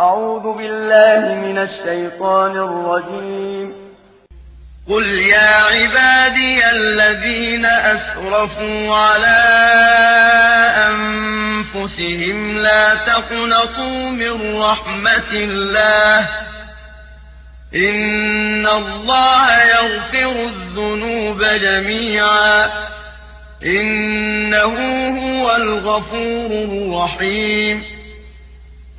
أعوذ بالله من الشيطان الرجيم. قل يا عبادي الذين أسرفوا على أنفسهم لا تقنطوا من رحمة الله. إن الله يغفر الذنوب جميعا. إنه هو الغفور الرحيم.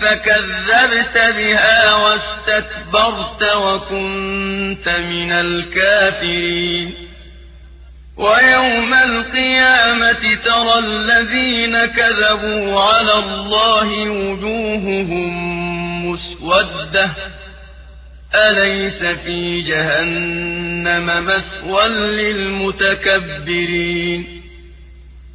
فكذبت بها واستكبرت وكنت من الكافرين. ويوم القيامة ترى الذين كذبوا على الله وجوههم مسودة. أليس في جهنم مسوى للمتكبرين؟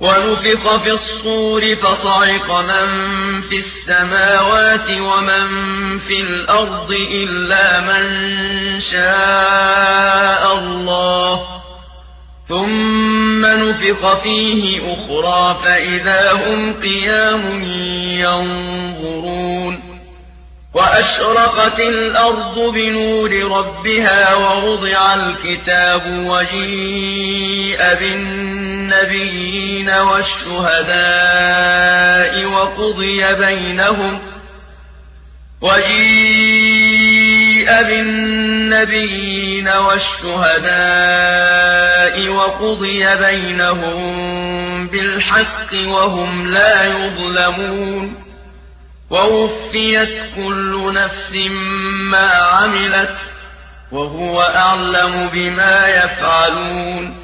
ونفخ في الصور فصعق من في السماوات ومن في الأرض إلا من شاء الله. ثم نفخ فيه أخرى فإذا هم قيام ينظرون. وأشرقت الأرض بنور ربها ووضع الكتاب وجيء بالنبيين والشهداء وقضي بينهم وجيء بالنبيين والشهداء وقضي بينهم بالحق وهم لا يظلمون ووفيت كل نفس ما عملت وهو أعلم بما يفعلون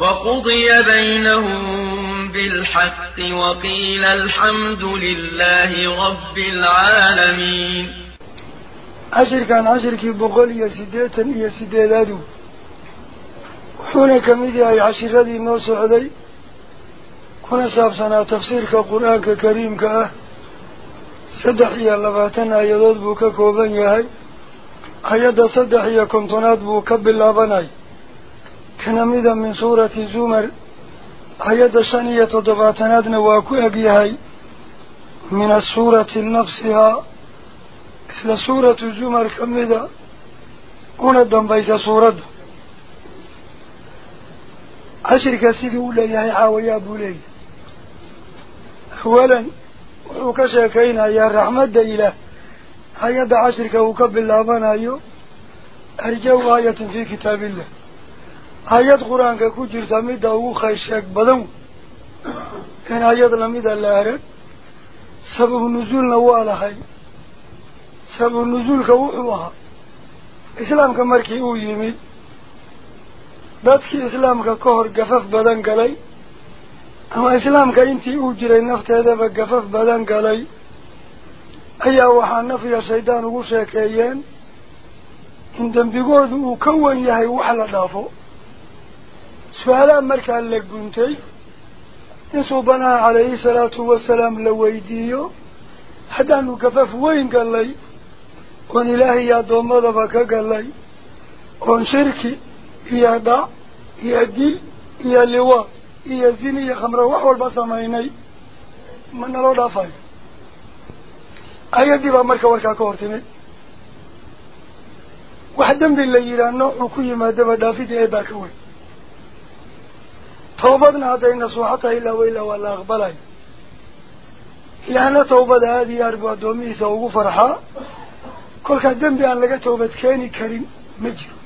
وقضي بينهم بالحق وقيل الحمد لله رب العالمين. عشر كان عشر كي بقول يا سيداتا يا سيدادو وحونا كميدي أي عشر ذي نوسو عدي كنا سابسنا تفسير كقرآن كريم كأه. saddex iyo labaatan aayadood buu ka kooban yahay hay-adda saddex iyo kontonaad كنمدا من سورة زمر. أيضا شنية دباتنادنا واكو أقيهاي من السورة نفسها. إذا سورة زمر كمدا هنا الدنبايت سورة. عشر كسيد أولا يهي عاوي أبو لي أولا وكشاكين يا رحمة إله. أيضا عشر كوكب الله بنايو أرجو آية في كتاب الله. Badan in hay-ad lamida la arag sababu nusuulna waa lahay sababu nusuulka wuxuu ahaa islaamka markii uu yimid dadkii islaamka ka hor gafaf badan galay ama islaamka intii uu jiray nafteedaba gafaf badan galay ayaa waxaa nafya shaydaan ugu sheekeeyeen in dembigoodu uu ka wan yahay wax la dhaafo calayhi salaatu wasalaam la weydiiyo haddaanu gafaf weyn gallay oon ilaahay iyo addoommadaba ka gallay oon shirki iyo dhac iyo dil iyo liwaad iyo zini iyo khamro wax walba samaynay ma naloo dhaafayo ayaddii baa marka warkaa ka hor timid wax dembi la yidhaah noocuu ku yimaadaba dhaafidii ee baa ka weyn tawbada aada iyo aad buu addoomihiisa ugu farxaa kolkaa dembi aan laga tawbad keeni karin ma jiro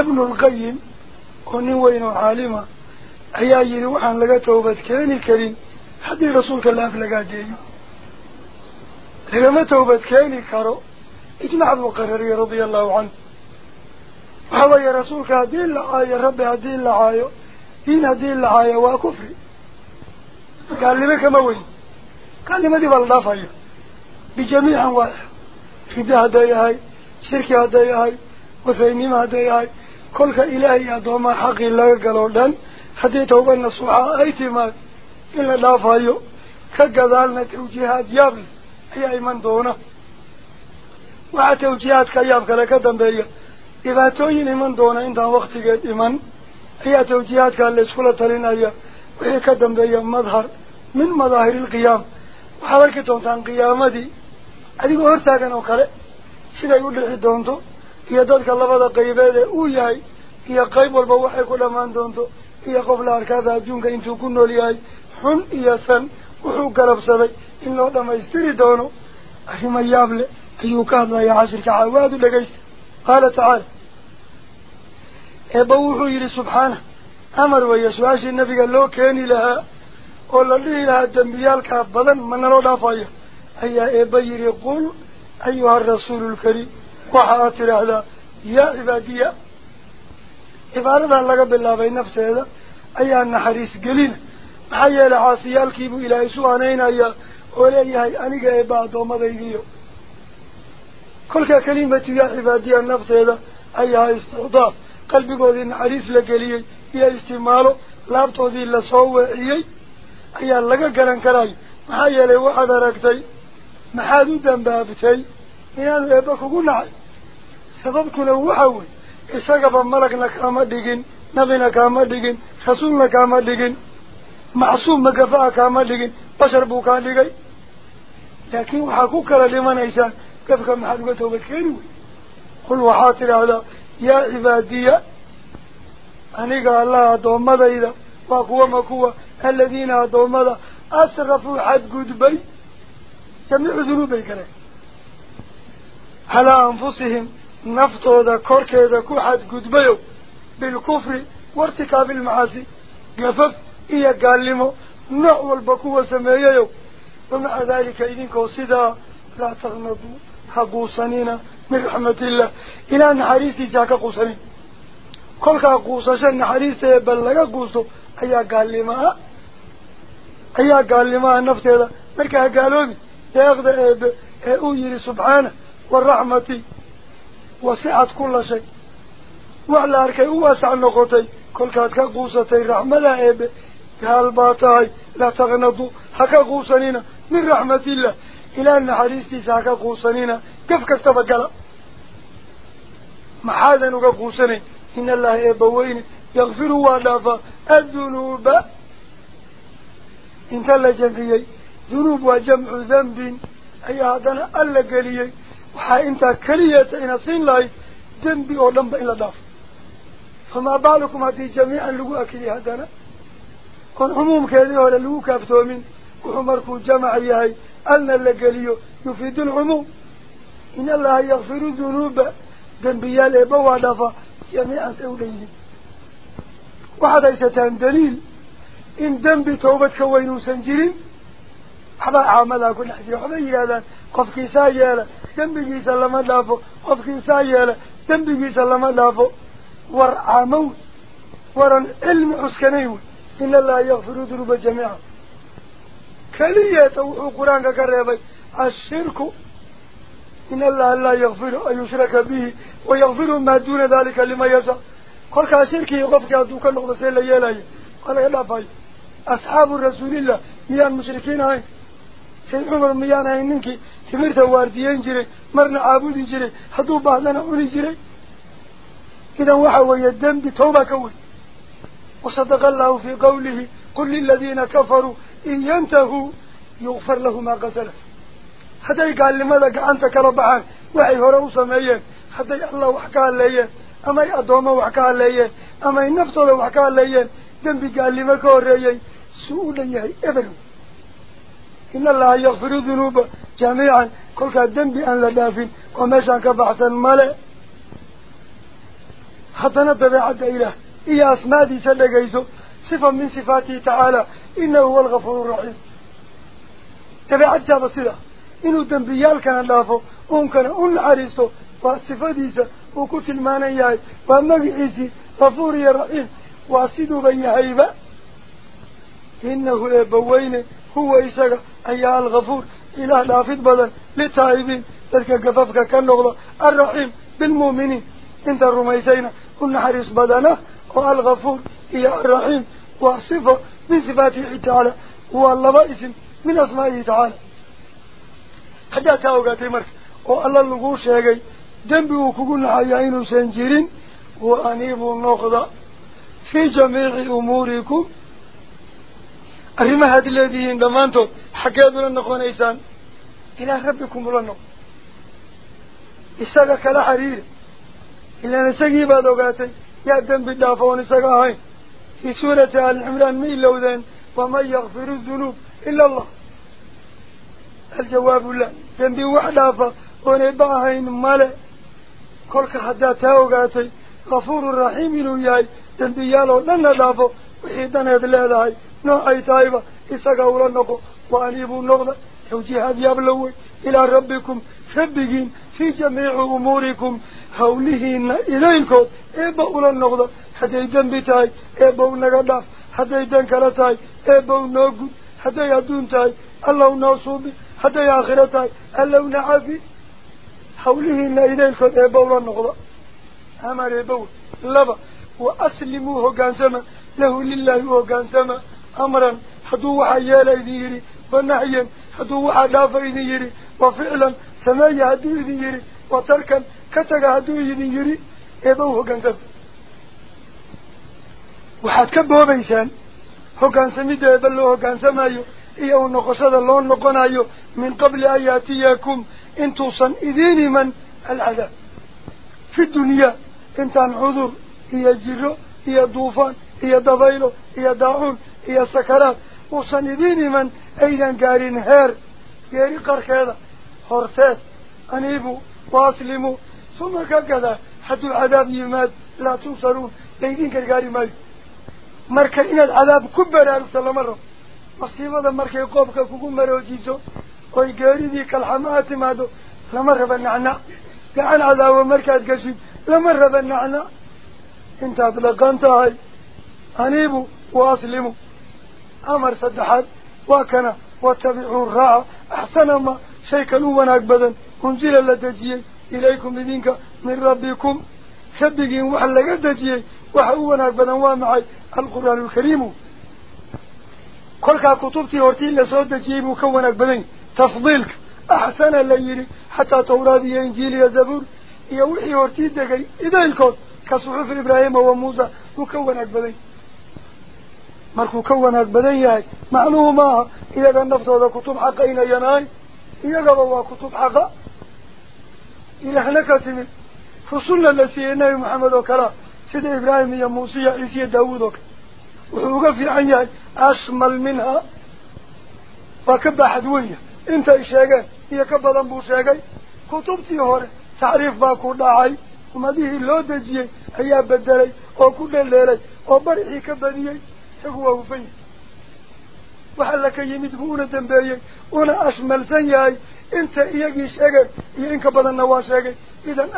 ibnulqayim oo nin weyn oo caalima ayaa yidhi waxaan laga tawbad keeni karin haddii rasuulka la af lagaa deeyo lagama tawbad keeni karo ijmac buu qarariyey radia allahu canhu waxa weeye rasuulka haddii la caayo rabbi haddii la caayo دين هدين لها يوا كفري قال لي كما وي قال لي ما دي بالضافة بجميع واحد فداء هدايا هاي شرك هدايا هاي وثيمين هدايا هاي. كلك إلهي أدوما حق الله قالوا لن هدي توبة النصوحة أيتما إلا دافة يو كقذالنا توجيهات يابل. هي أيمن دونه وعا توجيهات كيابك لكدن بي إذا توجيه إيمن دونه إنتا وقت قد إيمن tawjiihaadkaa la iskula talinaya wixii ka dambeeya madhar min madaahiri ilqiyaam waxaad arki doontaan qiyaamadii adigoo hortaagan oo kale siday u dhici doonto iyo dadka labada qaybeed ee uu yahay iyo qayb walba waxay ku dhammaan doonto iyo qof la arkaaba adduunka intuu ku nool yahay xun iyo san wuxuu galabsaday in loo dhammaystiri doono arrimo yaab leh ayuu ka hadlayaa cashirka caawaad u dhegaysta qaala tacaala eebba wuxuu yidhi subxaana amar weeye su-aashii nabiga loo keeni lahaa oo la dhihi lahaa dembiyaalkaa badan ma naloo dhaafaya ayaa eebba yidhi qul ayuha rasuulu lkariim waxa aad tidhaahdaa yaa cibaadiya cibaaradaa laga bilaabay nafteeda ayaa naxariis gelina maxaa yeelay caasiyaalkiibuu ilaahay isu anaynayaa oo leeyahay aniga eebba addoommadaydiiyo kolkaa kelimatu yaa cibaadiya nafteeda ayaa isticdaaf geliyey iyo istimaalo laabtoodii lasoo weeciyey ayaa laga garan karayo maxaa yeelay waxaad aragtay maxaad u dambaabtay inaanu eebba kugu nacay sababkuna waxa wey isagaba malagna kaama dhigin nabina kaama dhigin rasuulna kaama dhigin macsuum magafa-a kaama dhigin bashar buu kaa dhigay laakiin waxaa ku kala dhimanaysaan gafka maxaad uga toobad keeni wey qul waxaad tidhaahdaa يا عبادية أنيقى الله أدوم أدومد إذا وقوة مكوة الذين أدوم أدومد أسرفوا حد قدبي سمعوا ذنوبي كلي على أنفسهم نفطوا ذا كورك ذا كو حد قدبي بالكفر وارتكاب المعاصي. قفف إيا قالموا نعوى البكوة سمعيه ومع ذلك إذن كوصيدا لا تغنبوا حقوصنينا من رحمة الله. إلى نحريس جاك قوسني. كل كا قوسش نحريس بل لا قوسه أي قال لي ما؟ أي قال لي ما النفط هذا؟ مركا قالوا لي تأخذ ب أوجري سبحانه والرحمة وسعة كل شيء. وعلى أركي واسع نقطي. كل كا قوستي رحمة لا إب قال باتاي. لا تغنضوا هكا قوسنينا. من رحمة الله. Taqnadu ha ka quusanina min raxmatillah ilaa naxariistiisa ha ka quusanina gaf kastaba gala maxaadan uga quusanayn in allaha eebbaweyne yakfiru waa dhaafaa addunuuba inta la jamciyey dunuub waa jamcu dembin ayaa haddana alla geliyey waxaa intaa keliyata ina siin lahayd dembi oo dhan ba in la dhaafo famaa baalukum haddii jamiican lagu ألنا لقليو يفيد العموم. إن الله يغفر الذنوب. ذنوب ذنبيا لبا ودفا جميع سوليه وحدا يستان دليل. إن ذنب توبة كوين سنجرين حدا عاملا كل حدي حدا يالا قفكي سايالا ذنبي سلم دافو قفكي سايالا ذنبي سلم دافو ورعاموت ورن علم عسكنيوي إن الله يغفر الذنوب جميعا. كلية وحو قرآن الشرك إن الله لا يغفر أن يشرك به ويغفر ما دون ذلك لما يسا قال الشرك يغفر كادوك النقطة سيلا يلاي قال يا بابي أصحاب الرسول الله ميان مشركين هاي. سيد عمر ميان هاي ننكي تمرت واردين جري. مرنا عابود جري. حدو بعضنا أولي جري. إذا وحا ويدن بتوبة كوي. وصدق الله في قوله قل للذين كفروا fii qawlihi qul liladiina kafaruu in yantahuu yukfar lahu maa qasalaf hadday gaalnimada gacanta kala baxaan waxay hore u sameeyeen hadday allah wax ka hadleeyeen amay addoommo wax ka hadleeyeen amay naftooda wax ka hadleeyeen dembi gaalnimo ka horreeyey suu u dhan yahay eber in allaha yakfiru dunuuba jamiican kolkaa dembi aan صفة من صفاته تعالى. إنه هو الغفور الرحيم. تبعت جاء بصيرا إنه دنبيال كان اللافو ومكان أن عريسته. وصفة ديسة وكوت المانياي ومكي عيسي غفور الرحيم واسدو بي هيبا إنه إبوين هو إساق أي الغفور. إله لافد بدن. لتائبين. تلك قففك كالنغلة الرحيم بالمؤمنين. إنت الرميسين. كن حريص بدنه. والغفور إياه الرحيم. Dadka gafafka ka noqda alraxiim bilmu'miniin inta rumaysayna u naxariis badana oo algafuur iyo alraxiim waa sifa min sifaatihi tacaala waa laba isim min asmaa'ihi tacaala haddaad taa ogaatay marka oo alla laguu sheegay dembi uu kugu naxayaa inuusan jirin wa aniibuu noqda في جميع أموركم أرمها في سورة آل عمران مين لوذين ومن يغفر الذنوب إلا الله. الجواب لا. ذنبي وحدافة ونباهين ماله كلك حتى تاوقاتي غفور رحيم ياي. ذنبي يالو لن دافو. وحيدنا هذا نوعي تايبة إساقا ولنقو وأنيبوا النغضة توجيهات يابلوي إلى ربكم. ربكين في جميع أموركم. هولهين إليكم. إيبا أولا النغضة حتى يدن بتاي إيبا ونقضاف حتى يدن كرتاي إيبا ونقود حتى يدون تاي الله نوصوبي حتى يآخرتاي الله نعافي هولهين إليكم إيبا أولا النغضة أمر إيبا لبا وأسلموه قانسما له لله قانسما. أمرا حدو حيالا إذن يري ونحيا حدو حدافا إذن يري وفعلا سمايا هدو إذن يري وتركا كتغا هدو إذن يري إيبوه قانسما. وحد كبه بيسان هو كان سميده بل هو كان سمايو إيهو نقصد اللون نقنايو من قبل آياتيكم انتو صن إذيني من العذاب في الدنيا انتان عذر إيه جيرو إيه دوفان إيه دبايلو إيه داعون إيه سكرات وصن إذيني من أيضاً قارين هير ياري قرك هذا هورتات أنيبو واسلمو ثم كذا حتى العذاب يماد لا تنصرون ليدين كالقاري مايو masiibada markay qoobka kugu maroojiso oy geeridii kalxamaha timaado lama raba nacnac gacan cadaawo markaad gashid lama raba nacnac intaad dhaqan tahay aniibu wa aslimu amar saddexaad waa kana watabicuu raaca axsana ma shay kan u wanaag badan unzila la dejiyey ilaykum idinka min rabbikum rabbigiin wax laga dejiyey وحاوهنا بنوا معي القرآن الكريم. كلها كتبتي ورتي اللي سودة تجيب مكونك بني. تفضيلك. أحسن اللي يري. حتى تورادي إنجيلي زبور. وحي ورتي دقي. إذا الكود. كصحف إبراهيم وموسى. مكونك بني. مركو كوناك بني يعني معنوه إذا كان نفط هذا كتب حق إلى يناي. إذا كان هو كتب حق إلى هناك تمن فصلنا لسيدنا محمد وكرام sida ibraahim iyo muuse iyo ciise iyo daawuud oo kale wuxuu uga fiican yahay ashmal minhaa waa ka baaxad weya intay sheegeen iyo ka badan buu sheegay kutubtii hore tacriif baa ku dhacay ummadihii loo dejiyey ayaa bedelay oo ku dheleelay oo barixii ka badiyey isagu waa hufan yahay waxa la ka yimid buu una dambeeyey una ashmalsan yahay inta iyagii sheegeen iyo in ka badanna waa sheegay idan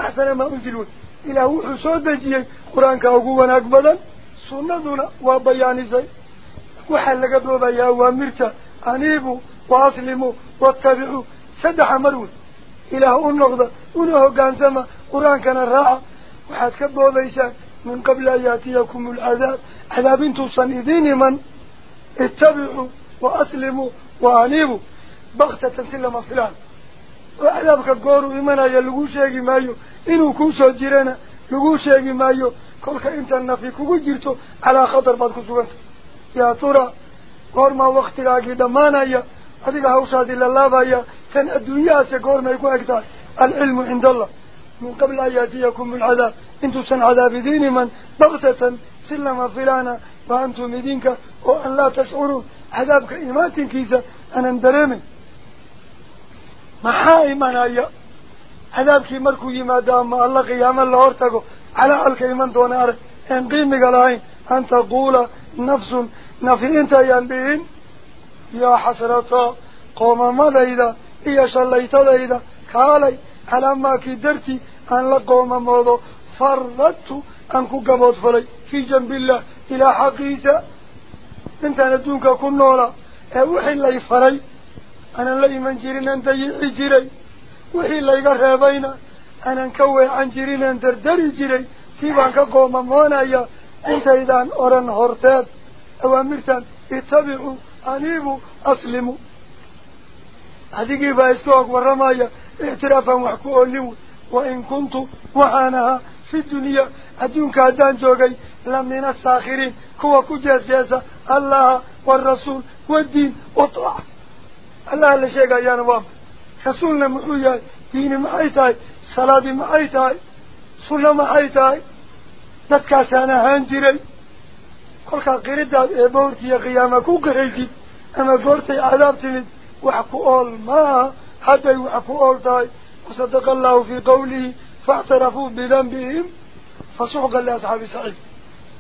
badan sunnaduna waa bayaanisay waxaa laga boobayaa awaamirta aniibu wa aslimuu waattabicuu saddexa mar wey ilaah u noqda una hoggaansama qur-aankana raaca waxaad ka boobaysaan min qabli an yaatiyakum alcadaab cadaab intuusan idiin iman ittabicuu wa aslimuu wa aniibuu baktatan si lama filaan oo cadaabka gooruu imanaya lagu sheegi maayo kuusoo jirana lagu sheegi maayo kolka inta nafi kugu jirto calaa khatar baad ku suganta yaa tura goormaa waktigaagii dhammaanaya adiga hawshaadii la laabaya tan adduunyahaase goormay ku eg tahay alcilmu cinda allah min qabli an yaatiyakum alcadaab intuusan cadaab idiin iman baktatan si lama filaana wa antum idinka oo an laa tashcuruun cadaabka imaatinkiisa aanan dareemin maxaa imanaya cadaabkii markuu yimaado ama alla qiyaamo la hortago calacalka iman doona arag een qiimiga lahayn an taquula nafsun nafi intayaan dhihin yaa xasrata qoomamadayda iyo shallaytadayda kaalay calaa maakii dartii aan la qoomamoodo faradtu aan ku gaboodfalay fii jambillah ilaa xaqiisa intaan adduunka ku noola ee wixii lay faray aanan la iman jirin aan dayici jiray reebayna aanan ka weecan jirin aan dardari jiray tii baan ka qoomamoonaya intaydaan odhan horteed awaamirtan ittabicuu aniibu aslimu adigii baa isku og warramaya ictiraafaan wax ku oolin wey wain kuntu waxaan ahaa fi dunya adduunka haddaan joogay لمن الساخرين كوا كجاس جاسا الله والرسول والدين وطاعة الله رسولنا محويا دين معيتاي صلاة معيتاي صلاة معيتاي نتكاس أنا هنجري. كل كقريدة إيه إبورتي قيامك وقريدي أما قرتي عذابتني وحكو أول ما حتى يحكو أول تاي. وصدق الله في قوله فاعترفوا بذنبهم فصحق لأصحاب سعيد.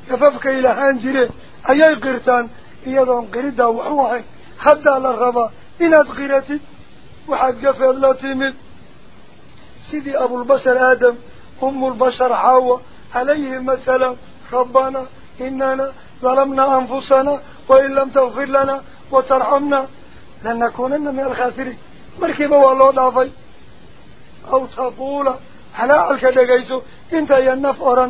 كففك إلى هنجري. أي قرتان إيضا قريدة وحوحي حتى على الربا إن أتقرتي waxaad gafeed la timid sidii abulbashar aadam umulbashar xaawa عليهم مثلا ربنا إننا ظلمنا أنفسنا وإن لم تغفر لنا وترحمنا لنكونن من الخاسرين. مركبة والله ضافي أو تقول على علك دقيسو إنت ينفرا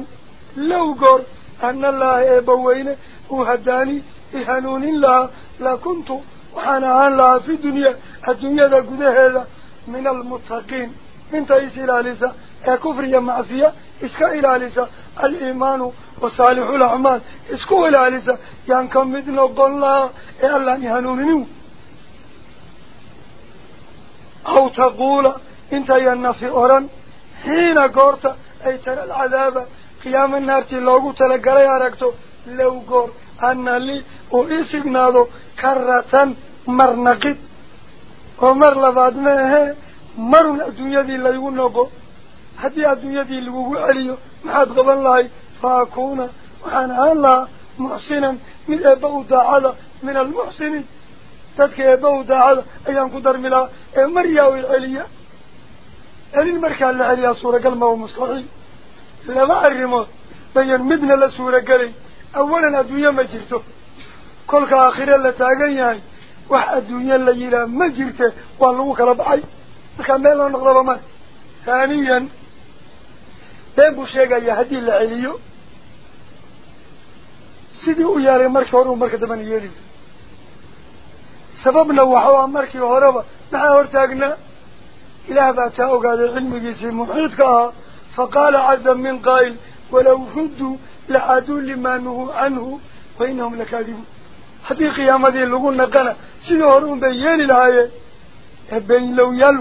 لو قر أن الله يبوين وهداني إهانون الله لا كنت وحانا عن لها في الدنيا الدنيا ذا هذا من المتقين. من تيس الاليسة كفر يمعفية إسك الاليسة الإيمان وصالح الأعمال. إسكو إلى الاليسة يانكم مدن وقال إيه الله إلا نهانونينو أو تقول إنت ينفي أوران. حين قرت أي ترى العذاب. قيام النار تلوغ تلقى ليا ركتو لو قر أن لي وإسي ذو كرة مر نقد ومر لبعد ما هي مر الدنيا دي اللي يقول نقو حتى الدنيا دي اللي يقول عليه ما حد غب الله فاكونا وحانا الله محسنا من أبو داعلا من المحسنين تدك أبو داعلا أيام قدر ملا مر ياوي العليا هل المركة اللي عليها صورة قلمة ومصلحي لما أرمه بين مدن لسورة قلي أولا الدنيا ما جلته كل آخرين لتاقين يعني lagu kala baxay markaa meel loo noqdaba ma haaniyan been buu sheegayaa haddii la celiyo sidii u yeelay markii hore uu marka dambana yeeli sababna waxaa markii horeba maxaa hortaagnaa ilaah baa taa ogaaday cilmigiisii muxiidka ahaa faqaala caza min qaa'il walow rudduu lacaaduu limaa nuhuu canhu wa inahum lakaadibuun lahaayeen ee beenlowyaal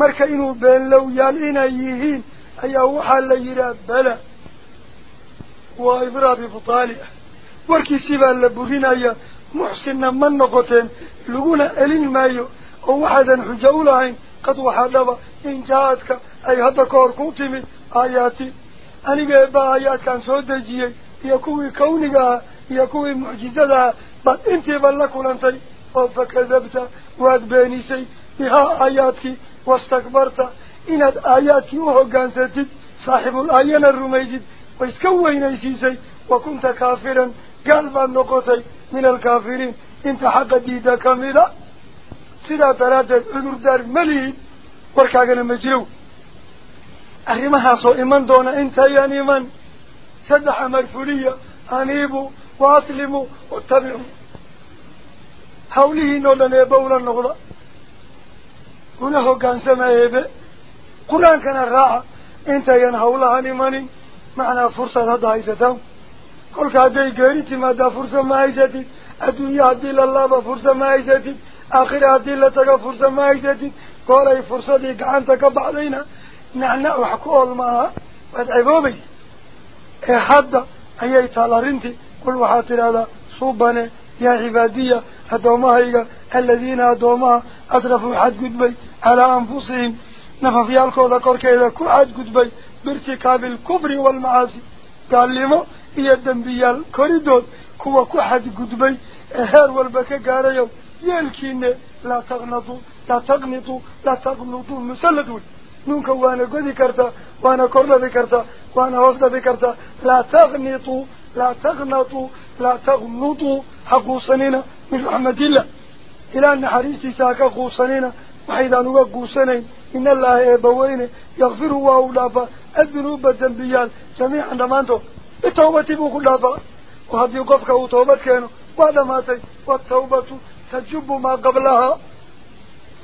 marka inuu beenlowyaal inay yihiin ayaa waxaa la yidhaha bala waa ibraa bibutaali ah warkiisii baa la burinaya muxsinna ma noqoteen laguna celin maayo oo waxaadan xujo u lahayn qad waxaa dhaba in jaa-adka ay hadda ka hor ku timid aayaati aniga eebba aayaadkaan soo dejiyey يكوي كونك يكوي معجزتها بل انت بل لكل انت فكذبت وادباني شيء. بها آياتك واستكبرت. إنه آياتك وحقان ستجد صاحب الآيان الرميجد ويسكوين ايسيسي وكنت كافرا. قلبا نقطي من الكافرين. إنت حق ديدا كاملا سيدا تراتا عذر دار ملي. وركاقنا مجرو. أخي ما حصو إمان دون إنت يعني إمان سدح مرفورية أنيبوا وأسلموا واتبعوا. حوله نولن يبولا نغلا هناك كان سمعيبه قرآن كان راعا إنت ينهول عن ماني. معنى فرصة هذا عيزته كل هذا يقريت ماذا فرصة ما عيزته الدنيا عدل الله بفرصة ما عيزته آخر عدل تقى فرصة ما عيزته قال اي فرصة ديك عانتك بعدين نحن احكو الماء وادعبو بيه ee hadda ayay taal arrintii qul waxaad tidhahdaa suubane yaa cibaadiya addoomahayga aladiina addoomaha asrafuu xadgudbay calaa anfusihim nafafyaalkooda korkeeda ku xadgudbay biirtikaabi alkufri waalmacaasi gaalnimo iyo dembiyaal koridood kuwa ku xadgudbay ee heer walba ka gaarayo yeelkiine laa taqnatu laa taqnitu laa taqnutu musallad wey نونك وأنا قد كرتا وانا كرنا بكرتا وانا وصنا بكرتا لا تغنطوا لا تغنطوا لا تغنطوا حقو سنين من محمد الله إلا أن حريث ساكا قوصنين وحيدا نوك قوصنين إن الله يبوين يغفر هو أولافا الذنوب الدنبيان جميعا دمانتو التوبة بوك اللافا وهذا يقفك وطوبة كانوا وهذا ماتي والتوبة تجب ما قبلها.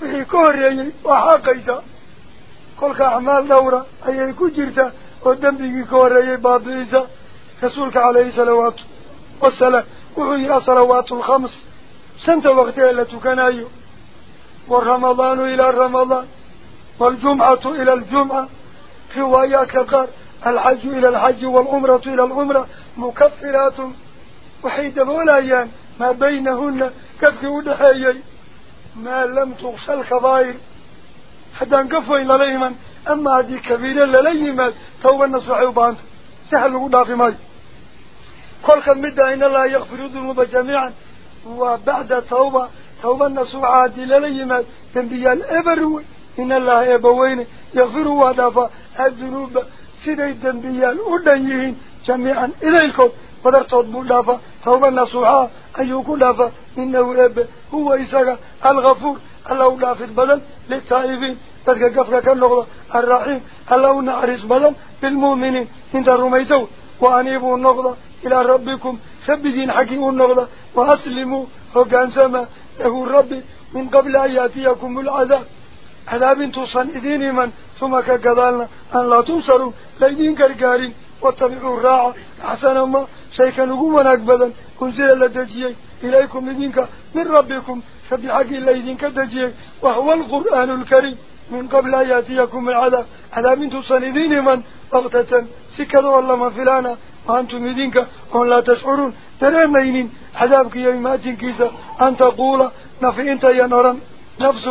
وهي كوريا وحاقيتا kolka acmaal dhowra ayay ku jirtaa oo dembigii ka horreeyey baabi'isa رسولك عليه صلوات والسلام وحي الصلوات الخمس سنة وقتها لتكنايو والرمضان إلى رمضان والجمعة حتى انقفوا إلى ليمن أما هذه كبيرة لليمن توبا نصبح يبانت سهل وقضى في ماي كل خمدة إن الله يغفر الذنوب جميعا وبعد توبة توبة نصبح هذه لليمن تنبيا الإبر إن الله يبوين يغفر ودافع الذنوب سيدي تنبيا الأدنيين جميعا إليكم ودرتوت بودافا توبة نصوحا أيوكو دافا إنه أب تلك قفلك النغضة الرحيم. الله نعرس بدل بالمؤمنين انت الرميسو وأنيبوا النغضة إلى ربكم. ربكين حكيموا النغضة وأسلموا وكان سما له الرب من قبل أن يأتيكم العذاب. عذاب توصن إذين من؟ ثم كقضالنا أن لا تنصروا. ليدين كرقارين واتبعوا الراعة. أحسن ما شيكا نقوما أكبدا أنزل لدجيي إليكم من ربكم. فبحق الله دجيي وهو القرآن الكريم. من قبل أن يأتيكم العذاب. عذاب تصندين من؟ بغتة. سكدوا الله من فلانا وأنتم لدينك وأن لا تشعرون. ترمين عذابك يومات كيسا أن تقول نفي أنت نورا نفس.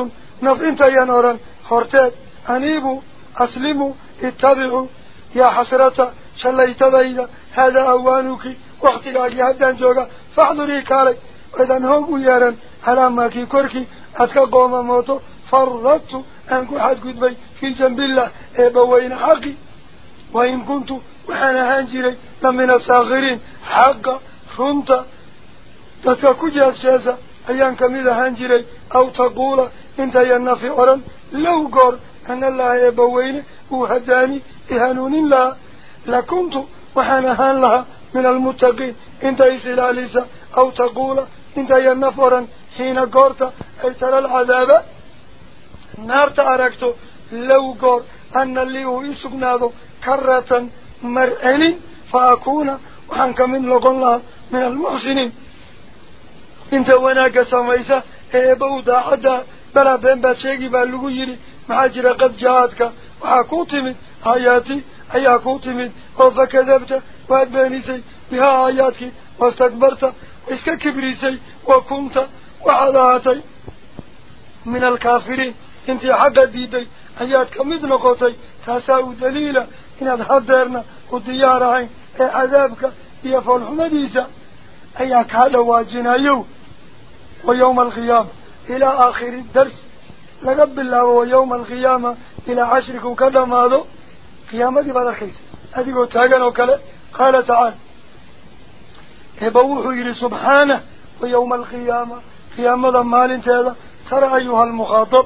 نفي أنت نورا خرتات أنيبوا أسلموا اتبعوا يا حسرة. شليتدayda هذا أوانك. وقتigaagii haddaan jooga faxdurii kaalay edan hoog u yeeran calaa maakii korkii aad ka qoomamooto faradtu أنك حد قدبي في جنب الله. إيه إبوين حقي؟ وإن كنت وحنا هنجري لمن الصاغرين. حقا رمتا تتكو جاس جاسا أيان كميدا هنجري. أو تقول إنت ينفي أرم. لو قر أن الله إيه إبوين وهداني إهانون الله. لكنت وحنا هن لها من المتقين. إنت إسلا لسا أو تقول إنت ينفرا حين قرت أي ترى العذاب نار تأركت لو قر أن اللي هو يسقناده كرة مرأني فأكون وحنك من لقن لها من المحسنين. إنت وناك سميسا ايبو داعدا بلا بين باتشيكي باللغو يري معاجرة قد جاءتك وحاكوتي من آياتي fakadabta waad beenisay bihaa aayaadkii wastakbarta iska kibrisay wa kunta waxaad ahaatay min alkaafiriin انتي حقا ديدي. اياد كميدنا قوتي تساو دليلا. إن الحضرنا وديارهين اي عذابك يا فالحمديسة اياك هذا واجنا يو. ويوم الغيام إلى آخر الدرس. لقب الله ويوم الغيام إلى عشرك وكذا ماذا؟ قيامة بلا خيس. هذه تاغن وكلا. قال تعالى تبوحوا إلى سبحانه. ويوم القيامة. قيامة مال تهذا ترى أيها المخاطب.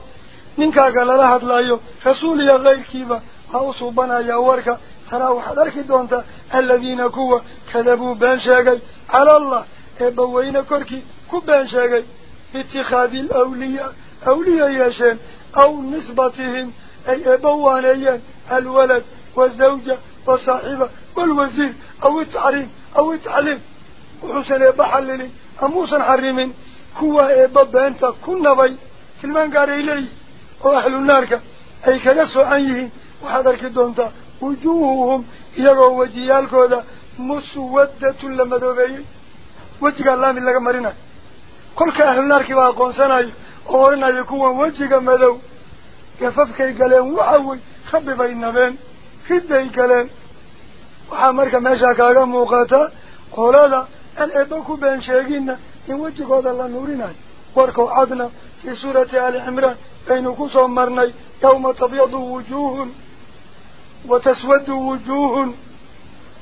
ننكا قال لها دلايو رسولي غير كيبا هاوصوبنا يا وركا ترى وحدرك دونتا الذين كوا كذبوا بان شاقي على الله إبوين كركي كبان شاقي اتخاذ الأولياء أولياء ياشين أو نسبتهم أي أبوانيين الولد والزوجة والصاحبة والوزير أو التعريم أو التعليم وحسن بحللي أموسا حرمين كوا إبابا أنت كنا بي وأهل النار أي كنسوا عنيه وحضرك دونتا وجوههم يغو وجيالكودا مسودة لما دوبي وجه الله من لك مرنا كل كأهل النار كبا قونسانا أورنا يكون وجه مدو waxawey rabbi bay nabeen hidday galeen waxaa marka meeshaa kaaga muuqata qolada aan eebba ku been sheeginna in wejigooda la nuurinayo warkow cadna fii suurati ali cimraan kusoo marnay yawma tabyadu wujuuhun wa taswadu wujuuhun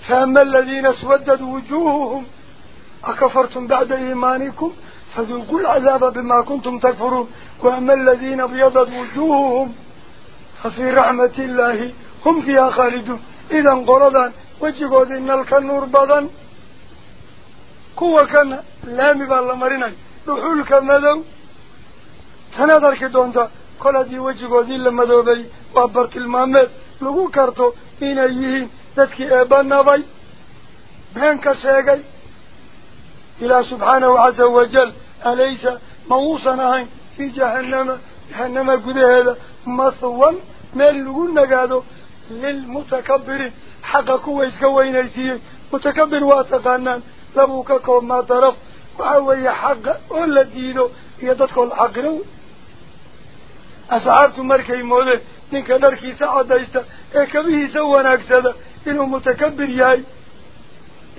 faama aladiina aswadad wujuuhuhum akafartum bacda iimaanikum فذوقوا العذاب بما كنتم تكفرون. وأما الذين ابيضت وجوههم ففي رحمة الله هم فيها خالدون. إذا قرضا وجهوا إن الكنور بضا كوا كان لامي بالله مرينا رحول كمدو تنظر كدونتا كل دي وجهوا ذي لمدو بي وابرت المامد لغو كارتو إن أيهين ذاتك subxaanahu caza wajal alaysa ma uusan ahayn fii jahannama jahannama gudaheeda mathwan meel lagu nagaado lilmutakabiriin xaqa kuwa iska weynaysiiyey mutakabir waa taqaanaan labuu ka koobmaa daraf waxaa weeye xaqa oo la diido iyo dadkoo la xaqiro asxaabtu markay moodeen ninka dharkiisa caddaysta ee kabihiisa wanaagsada inuu mutakabir yahay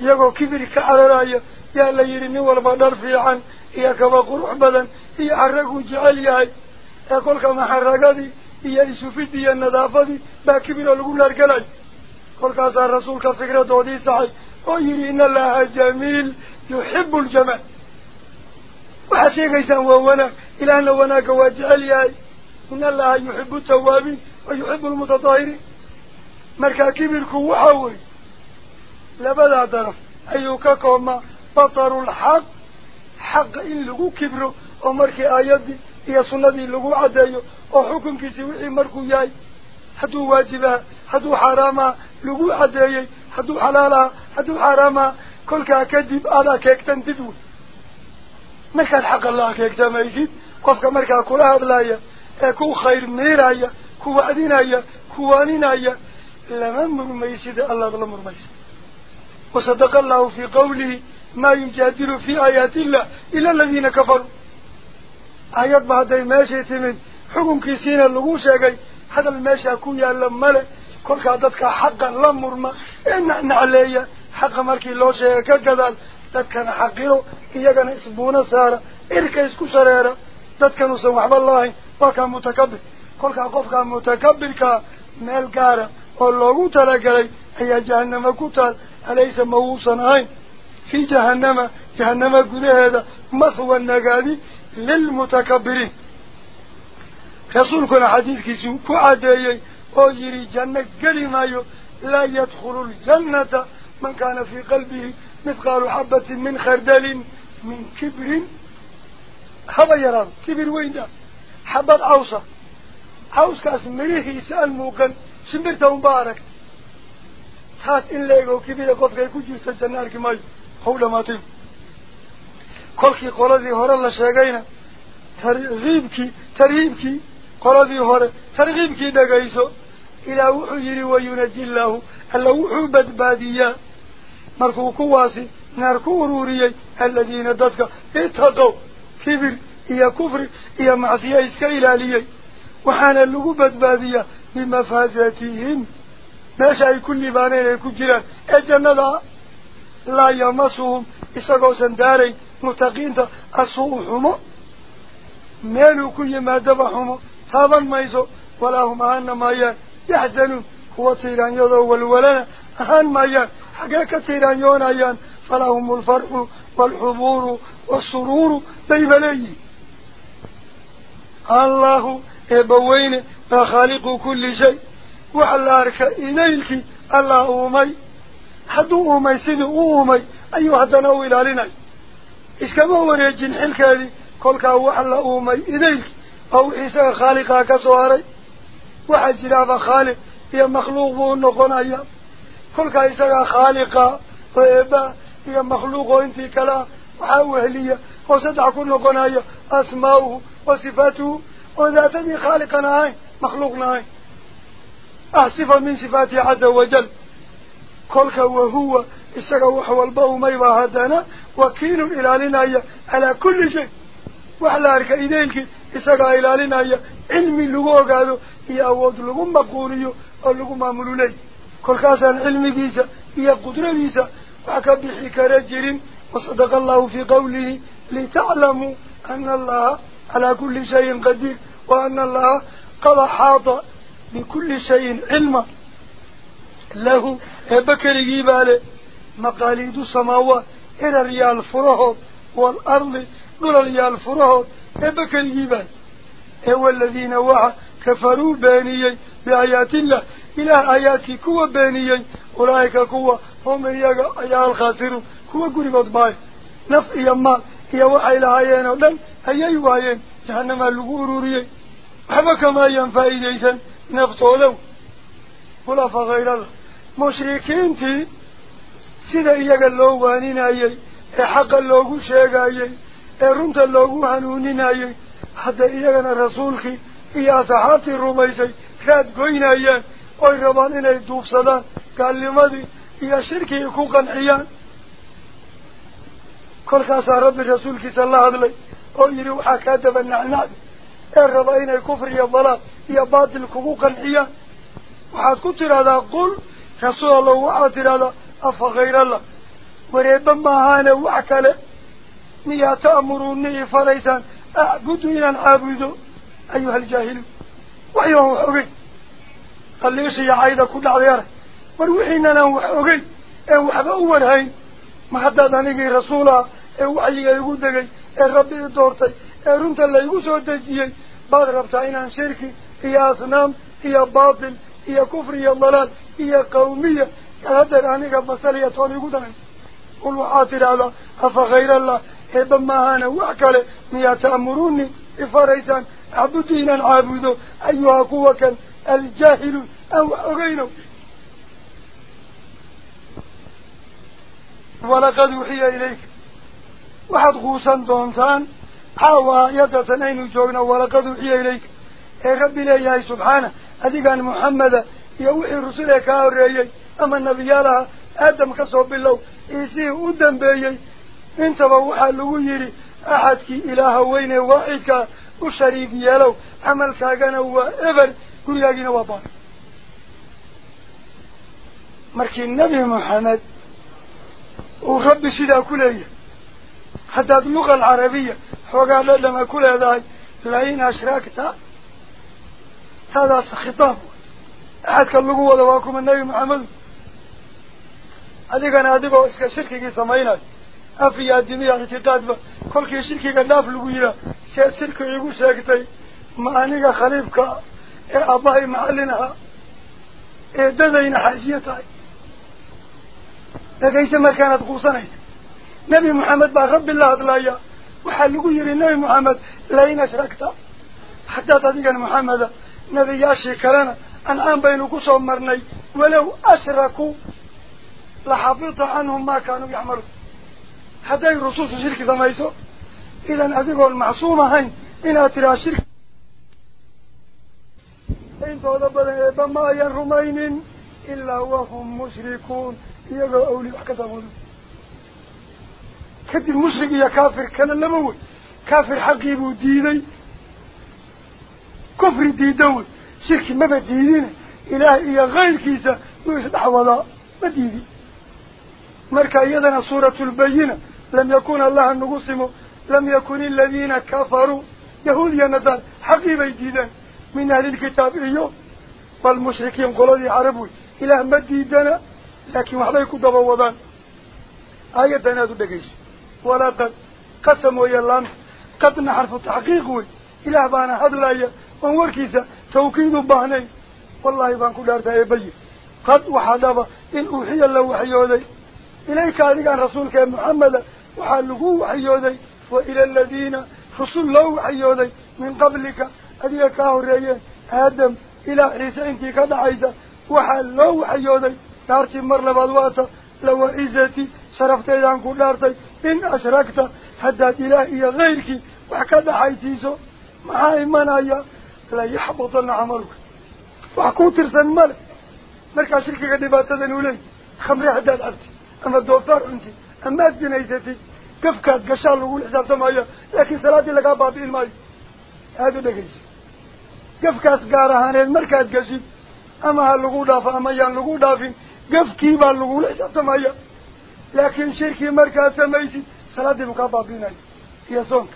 iyagoo kibir ka cararaya yaa la yidhi nin walba dhar fiican iyo kaba qurux badan iyo xaraguu jecel yahay ee kolka maxaragadii iyo isufidii iyo nadaafadii baa kibiroo lagu naargelayo kolkaasaa rasuulka fikradoodii saxay oo yidhi in allaha jamiil yuxibu ljamaal waxaad sheegaysaan waa wanaag ilaahna wanaagga waa jecel yahay إن الله يحب التوابين ويحب المتطايرين مركا كبير كوحاوي لبدا طرف أيوكا كوما بطر الحق. حق إن لغو كبرو. ومركا آيات هي سنة لغو عدايو. وحكم كسوحي مركو ياي. حدو واجبا حدو حراما لغو عدايي. حدو حلالا حدو حراما كل كاكدب على كيك تنددو مركا الحق الله كيك تميكي وفكا مركا كلها لايه كو خير ميل كو عدين كو عنين هيا لمن مرميسي الله لا مرميسي. وصدق الله في قوله ما يجادل في آيات الله إلا الذين كفروا. آيات بعد الماشية من حكم كيسين اللغوشة هذا الماشية كو يا لمالي كل عددك حقا لا مرمى. إن أن علي حق مركي لو شيء كالجدال داد كان حقه إياه كان إسبونا سارة. إركا إسكو شريرا داد كان اسمح بالله. وكا متكبر كل قف كان متكبر كا مال قارا واللوغو تلقلي هي جهنم كتال أليس موصا هاي في جهنم جهنم قد هذا مثوى النقادي للمتكبرين رسولكنا حديث كيسو كعدي أجري جنة قريمايو لا يدخل الجنة من كان في قلبه مثقال حبة من خردل من كبر هذا يراد كبر وين ده midhihiisa aan muuqan shimbirta unbaa aragta taas in la ego kibira qofkay ku jirto janno arki maayo haw dhamaatay kolkii qoladii hore la sheegayna tarhiibkii tarhiibkii qoladii hore tarkiibkii dhagayso ilaah wuxuu yidhi wayunaji llaahu alla wuxuu badbaadiyaa markuu kuwaasi naar ku ururiyey aladiina dadka itaqow kibir إيا كفر إيا معصية إسكيلة لي وحانا اللغوبة بادية بمفازاتهم. ماشا يكون لبانين الكجرة أجنة لا. لا يمسهم إساقو سنداري متقين أصوهم مالو كي ما دبحهم طابا ميزو. ولا هم أهان مايا يحزنوا هو تيران يضول ولا أهان مايا حقيقة تيران يونايا فلا هم الفرق والحبور والسرور. ليبليه الله إبوين خالق كل شيء وعلى أرك إنيلك الله أمي حدو أمي سنو أمي أيها تنوي لنا إذا كما هو رجل حلك هذه قولك هو حل أمي إنيلك أو إيسا خالقا كسواري وحد جلاب خالق هي مخلوق ونقون أيام قولك إيسا خالقا وإبا هي مخلوق وإنتي كلا وحاوه ليا وصدعك ونقون أيام أسماؤه وصفاته وذاته خالقنا مخلوقنا أحصف من صفاته عز وجل. كلك وهو استقوح والبو ميبا هدانا وكيل إلى لنايا على كل شيء. وعلى ذلك إذنك استقوح إلى لنايا. علم اللغو هذا هي أود لغم بقوري واللغم أملوني كلك أسان علم ديسا هي قدر ديسا وعكب حكار جرم وصدق الله في قوله لتعلموا أن الله على كل شيء قدير وأن الله قد حاط بكل شيء علما. له بكر جيباله مقاليد السماوات إلى ريال فرهو والأرض إلى ريال فرهو بكر جيبال هو الذين وعى كفروا بانيا بآيات الله. إلى آيات كوة بانيا أولئك كوة هم إياك أيها الخاسرون. كوة قريبات باي. نفئي أمال هي وعه إلى آيانه ولم waxay lahaayeen oo dhan ayay waayeen jahanamaa lagu ururiyey waxba kama ayaan faa'iidaysan naftoodow khulafa khayrallah mushrikiintii sida iyaga loo waaninayey ee xaqa loogu sheegayey ee runta loogu hanuuninayey hadda iyagana rasuulkii iyo asxaabtii rumaysay raad goynayaan oy rabaan inay duufsadaan gaalnimadii iyo shirkigii ku qanciyaan kolkaasaa rabbi rasuulkiisa la hadlay أو يري وحا كادب النعناع الرضاين الكفر يا الضلاء يا باطل كبوك الحية وحا كتر هذا قل رسول الله وعاتر هذا أفغير الله. وريبا ما هانا وعكلا نيا تأمروني فليسا أعبدوا إلى العابد. أيها الجاهل وأيها وحوقي قال لي سيا عايدة كل عذيارة وروحينا له وحوقي أهو حبا أول هاي ما حدا دانيقي رسولا. أهو يقول دقي. Ee rabbi i doortay ee runta laygu soo dejiyey baad rabtaa inaan shirki iyo asnaam iyo baatil iyo kufri iyo dalaal iyo qawmiya hadeer aniga basaliya toon igu danaysa qul waxaad tidhaahdaa afa khayrallah eeba maahaana wax kale miyaa ta'muruuni ifaraysaan acbudu inaan caabudo ayuha kuwa kan aljaahiluun aan wax ogeyno walaqad uxiya ilayka aynu joogno walaqad uxiya ilayka ee rabbi leeyahay subxaana adigaan muxameda iyo wixii rusul ee kaa horreeyey ama nebiyaalaha aadam ka soo bilow iisihii u dambeeyey intaba waxaa lagu yidhi axadkii ilaaha weyne waaxidkaa u shariig yeelow camalkaagana waa eber gurigaagiina waa baan markii nebi moxamed uu rabbi sidaa ku leeyahay alcarabiya xoogaa dhadhama ku leedahay lain ashraagta taadaas khitaab axadka lagu wada waa kuma nebi maxamedu adigana adigoo iska shirkigii samaynayo af iyo adimiya ictiqaadba kolkii shirkiga dhaaf lagu yihaa see shirki igu sheegtay ma aniga khaliifka ee aabbahay macallin ahaa eedadayna xaajiye tahay dhegayse markaanaad quusanaysa نبي محمد بغض الله ضلايا وحلقوا يري نبي محمد لين أشركت حتى تدقى محمد نبي ياشي كرنا. بين بينك صمرني ولو أشركوا لحبط عنهم ما كانوا يعملوا حتى الرسول شرك يسو إذا أذقوا المعصومة هين. إن أترى شرك. إنتوا ضبنا بما ينرمين إلا وهم مشركون. يقول أولي أحكى ضبنا كدي المشرق يا كافر كان النبوي. كافر حقي بو ديني. كفر دي دول شرك ما بدينين. إلهي غير كيسا. ويسد حوالا ما ديني. مركا يدنا صورة البينة. لم يكون الله النقصم لم يكن الذين كفروا. يهوديا نظر حقي بي ديني من أهل الكتاب إيو. والمشركين قلودي عربوي. إله ما ديني لكن وحبا يكون دبوضان. آية دانا دو دقيش. ولا قسم ويا يا اللامس قد نحرف تحقيقه إلا بانا هدلا يا وانور كيسا توكيد بانين والله بانك دارتا يا بي. قد وحدف إن أوحي الله وحيودي إليك هذا كان رسولك يا محمد وحاله وحيودي وإلى الذين رسول الله وحيودي من قبلك أديك أهرية آدم إلى عيسى أنت كذا عيسى. وحال الله وحيودي دارتي مر لبادواتا لو عيزتي sharafteedaan ku dhaartay in ashragta haddaad ilaah iyo kayrkii wax ka dhaxaysiiso maxaa imanaya layaxbatana camaluka wax ku tirsan male markaa shirkiga dhibaatadan uu leeyahy khamre haddaad cabtid ama doofaar cuntid amaad binaysatid gafkaad gashaa lagula xisaabtamaya laakiin salaaddii lagaa baabi'in maayo aada u dhegayso gafkaas gaar ahaaneed markaad gashid ama ha lagu dhaafo ama yaan lagu dhaafin gafkii baa lagula xisaabtamaya samaysid salaaddii buu kaa baabi'inaya iyo soonka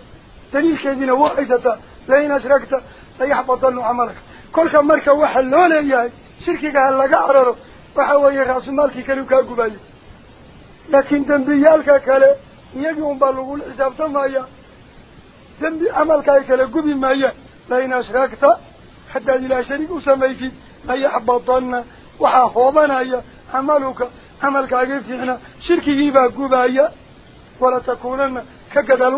daliilkeediina waa haysataa lain ashragta layaxbatanu camalaka kolka marka waxa loo leeyahay shirkiga ha laga cararo waxa weeye raasumaalkii kaliu kaa gubayo laakiin dembiyaalka kale iyagii unbaa lagula xisaabtamaya dembi camalka ay kala gubi maayaan lain ashragta haddaad ilaah shariig u samaysid layaxbatana waxaa hoobanaya camaluka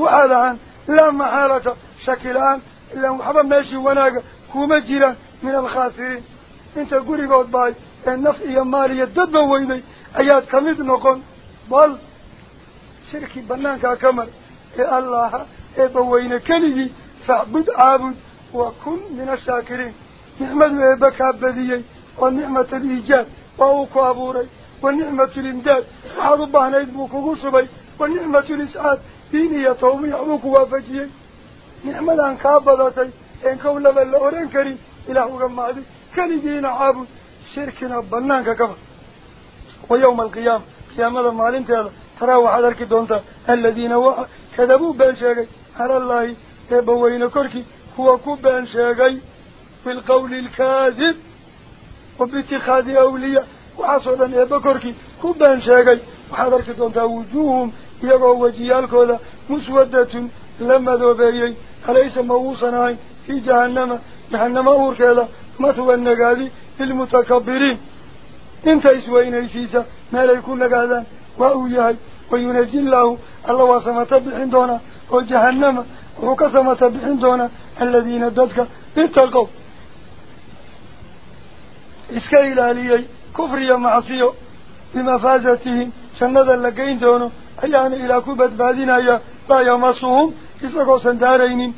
waxaad ahaan laa maxaalata shaki la-aan ilaan waxba meeshii wanaaga kuma jiraan min alkhaasiriin inta gurigood bahay ee naf iyo maal iyo dadba weyday ayaad kamid noqon bal shirki banaankaa ka mar ee allaha eebbaweyne keligii facbud caabud wa kun min ashaakiriin nicmadu eebba kaa badiyey oo nicmat aliijaad waa uu ku abuuray ونعمة الإمداد. وحاد الله نيدبوك وقصبي ونعمة الإسعاد. ديني يطومي عموك وفجيه نعمة انكابضتي إن كون لبا اللعران كريم إله وقمعدي كالي دينا عابد شركنا بنانك كفر ويوم القيام قيام هذا المعلم تهذا تراوح ذلك دونتا. الذين وقع كذبوا بانشاقي هر الله يبوين كركي. هو كبانشاقي في القول الكاذب. وباتخاذ أولياء. وحصولا يا بكركي كبان شاقي. وحضرك دونتا وجوههم يقعوا وجيالك هذا مسودة لما ذوبيي أليس موصناي في جهنم؟ جهنم أورك هذا متوى النقاذي؟ للمتكبرين انت إسوين الفيسة ما ليكون لك هذا وأوياي وينجي الله. الله وصمت بحندونا وجهنم. وقسمت بحندونا الذين ددك بالتقو اسكي الاليي كفر يا معصية بما فازته شنذا لقين دونه أيان إلى كوبت بعدين أيا. لا يمسهم إسقوا سندارين.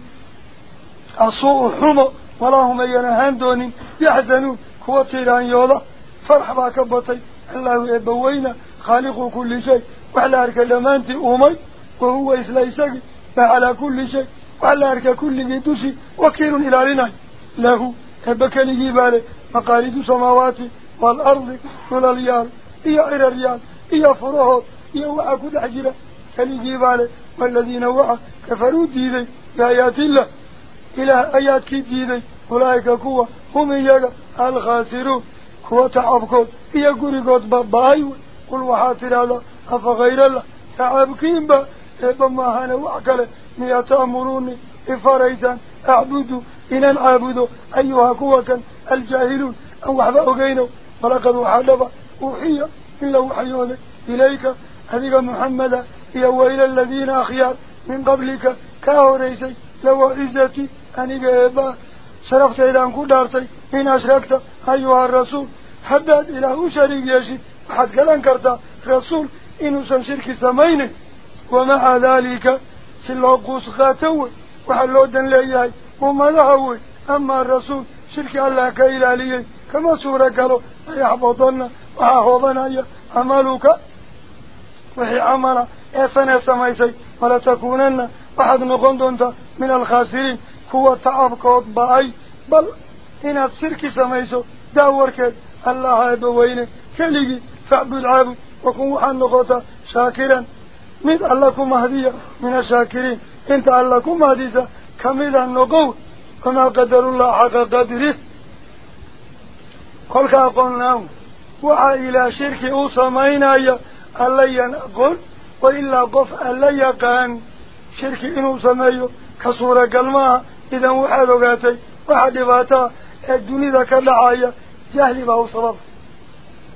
أصوء حمى ولا هم ينهان دون يحزنوا كوة تيران يولا. فرح باكبطي الله يبوينا. خالق كل شيء. وعلى أرك لمانتي أمي وهو إسليسك على كل شيء. وعلى أرك كل جدوسي وكيل إلى لنا. له. أبكني جيبالي. مقاليد سماواتي. والأرض من يا إيا إلى يا إيا يا إيا وعكو دعجرة فليجيبانه والذين وعه كفروا ديدي بآيات الله إلى آيات كيب ديدي أولئك كوة هم إياك الخاسرون كوة يا إيا قريكوت بابايو قل وحاتر هذا أفغير الله تعبكين با إبا ما هانا وعكالي ميتامروني إفاريسان أعبدوا إن العابدوا أيها كوة الجاهلون أو أحبا أغينوا فلقد وحلب وحي إلا وحيوه إليك. هذيك محمد إيهو إلى الذين أخيار من قبلك. كاهو ريسي لو عزتي أنيك إبا. شرفت إلى أنك دارتي إن أشركت. أيها الرسول حدد إلى أشريك يشي. حد قلن كرتا. رسول إنو سنشرك سمين ومع ذلك سلو قوس خاتو وحلو دن لأيه وماذا هو أما الرسول شرك الله كإلاليه كما سورة قالوا أي حبوضنا وحاهوضنا أي عملوك وحي عملا إيسان إيسان إيسان ولا تكونن أحد نغندون من الخاسرين. كوة تعبقات بأي. بل إن السرك سميسو داور كد الله يبوينه كلي فعبد العبد. وكون وحن نغطا شاكرا. من ألكم هدية. من الشاكرين. إنت ألكم هديسة كميلا نقول كما قدر الله حق قدره. خلق قلناه وحا إلى شرك أصمينا اللي نقول وإلا قف اللي قان شرك إن أصمينا كصورة قلماء إذا وحا قاتي وحا دباتا الدنيا كالعاية جهل بهو سبب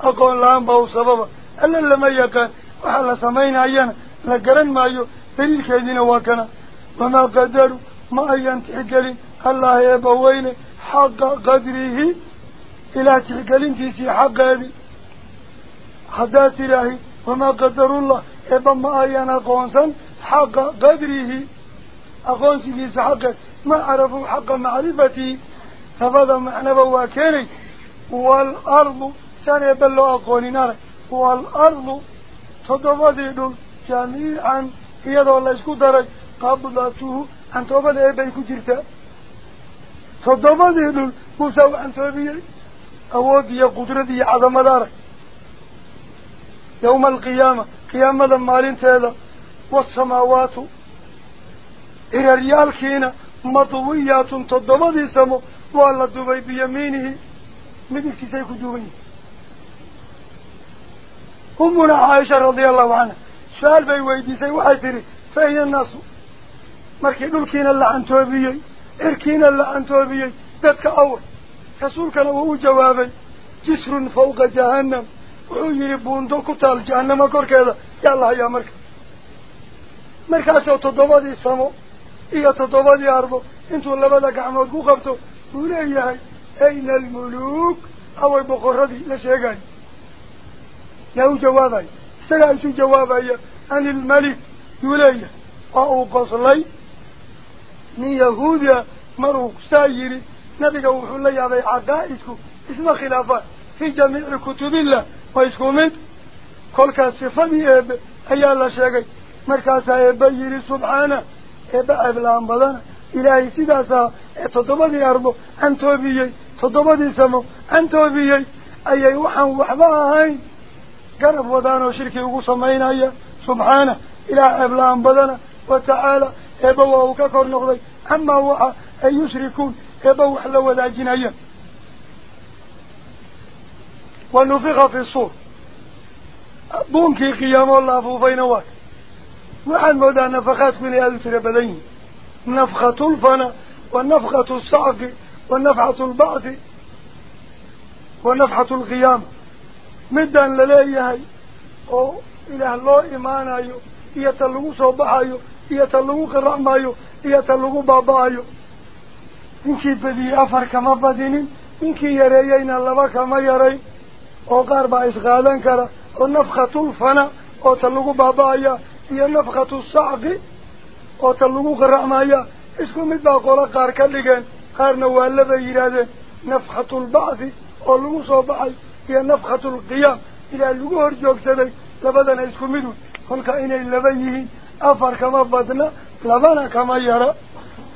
أقول لهم بهو سبب ألا لما يقان وحا لصمينا أينا لقرن ما أيو فليل كيدين وكنا وما قدروا ما أين تحقلين الله يبويني حق قدره ilaah tixgelintiisii xaqeedii haddaad tidhaahi wamaa qadarullah eebba ma ayan aqoonsan xaqa qadrihi aqoonsigiisa xaqeed ma carafuu xaqa macrifatihi labada macnaba waa keenay waalardu saan eebba loo aqoonin arag waalardu toddobadii dhul jamiican iyadoo la isku daray qabdatuhu cantoobada eebbay ku jirtaa toddobadii dhul muusaa u cantoobiyey أود يا قدرتي عظم دارك. يوم القيامة قيامة مالين تيدا والسماوات إلى ريال كينا مضويات تضمدي سمو وعلى دبي بيمينه من الكسيك دوني أمنا عائشة رضي الله عنها. سؤال بي ويدي سي وحيتري فأي الناس؟ مركين دول كينا اللعن توبيي. إركينا اللعن توبيي. ذاتك أول. Rasuulkana wuu u jawaabay jisrun fawqa jahannam wuxuu yihi buundo ku taal jahanamo korkeeda yaa la hayaa marka markaasoo toddobadii samo iyo toddobadii ardo intuu labada gacmood ku qabto buu leeyahay ayna almuluuk away boqoradii la sheegayo yaa u jawaabayo سقايتو جوابايا عن الملك يوليه وأو قصلي من يهوديا مروك سايري نبي وحو الله يابي عقائدكو اسم خلافات في جميع كتب الله ويسكومنت كل كاسفة إيب أيا الله شاقي مركاسا إيب يري سبحانه إيب أبلان بدنا إلهي سيداسا تضبطي أرضو أن توبيي تضبطي سمو أن توبيي أي وحن وحباهين قرب ودانو شركي وقصمين أيا سبحانه إلى أبلان بدنا إبوا وحلو ذا جنايا ونفخ في الصور. بونكي قيام الله فوفين واك وحن مودا نفخات من هذا التربدين نفخة الفنا ونفخة الصعق ونفخة البعث ونفخة القيام imaanayo iyo ta lagu soo baxayo iyo ta lagu qiracmayo iyo ta lagu baaba-ayo yareeyeyna laba kama yarayn oo qaar baa isqaadan kara oo nafkhatulfana oo ta lagu baaba-aya iyo nafkhatu sacqi oo ta lagu qiracmaya isku mid baa qolo qaar ka dhigeen qaarna waa labay yidhaahdeen nafkhatulbacthi oo lagu soo baxay iyo nafkhatulqiyaam ilaa lagu hor joogsaday labadana isku mid wey kolka inay laba yihiin afar kama badna labana kama yara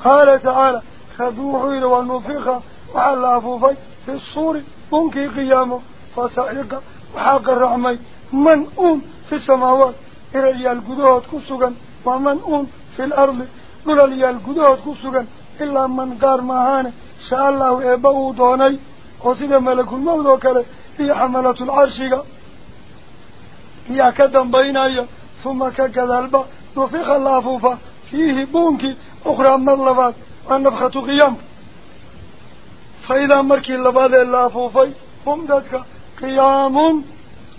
qaala tacaala خذوه إلى والنفخة وعلى أفوفي في الصور. بنكي قيامة فسائق وحاق الرحمي من أم في السماوات؟ إرالي القدوات كسوغا ومن أم في الأرض؟ إرالي القدوات كسوغا إلا من قار ماهان شاء الله إباو دوني. وسيد ملك الموضوع كلا هي حملة العرش. هي كدن بيني. ثم ككذلب نفخ الله أفوفا. فيه بونكي أخرى من لفات waa nafkhatu qiyaamka fa idaa markii labaadee la afuufay hum dadka qiyaamun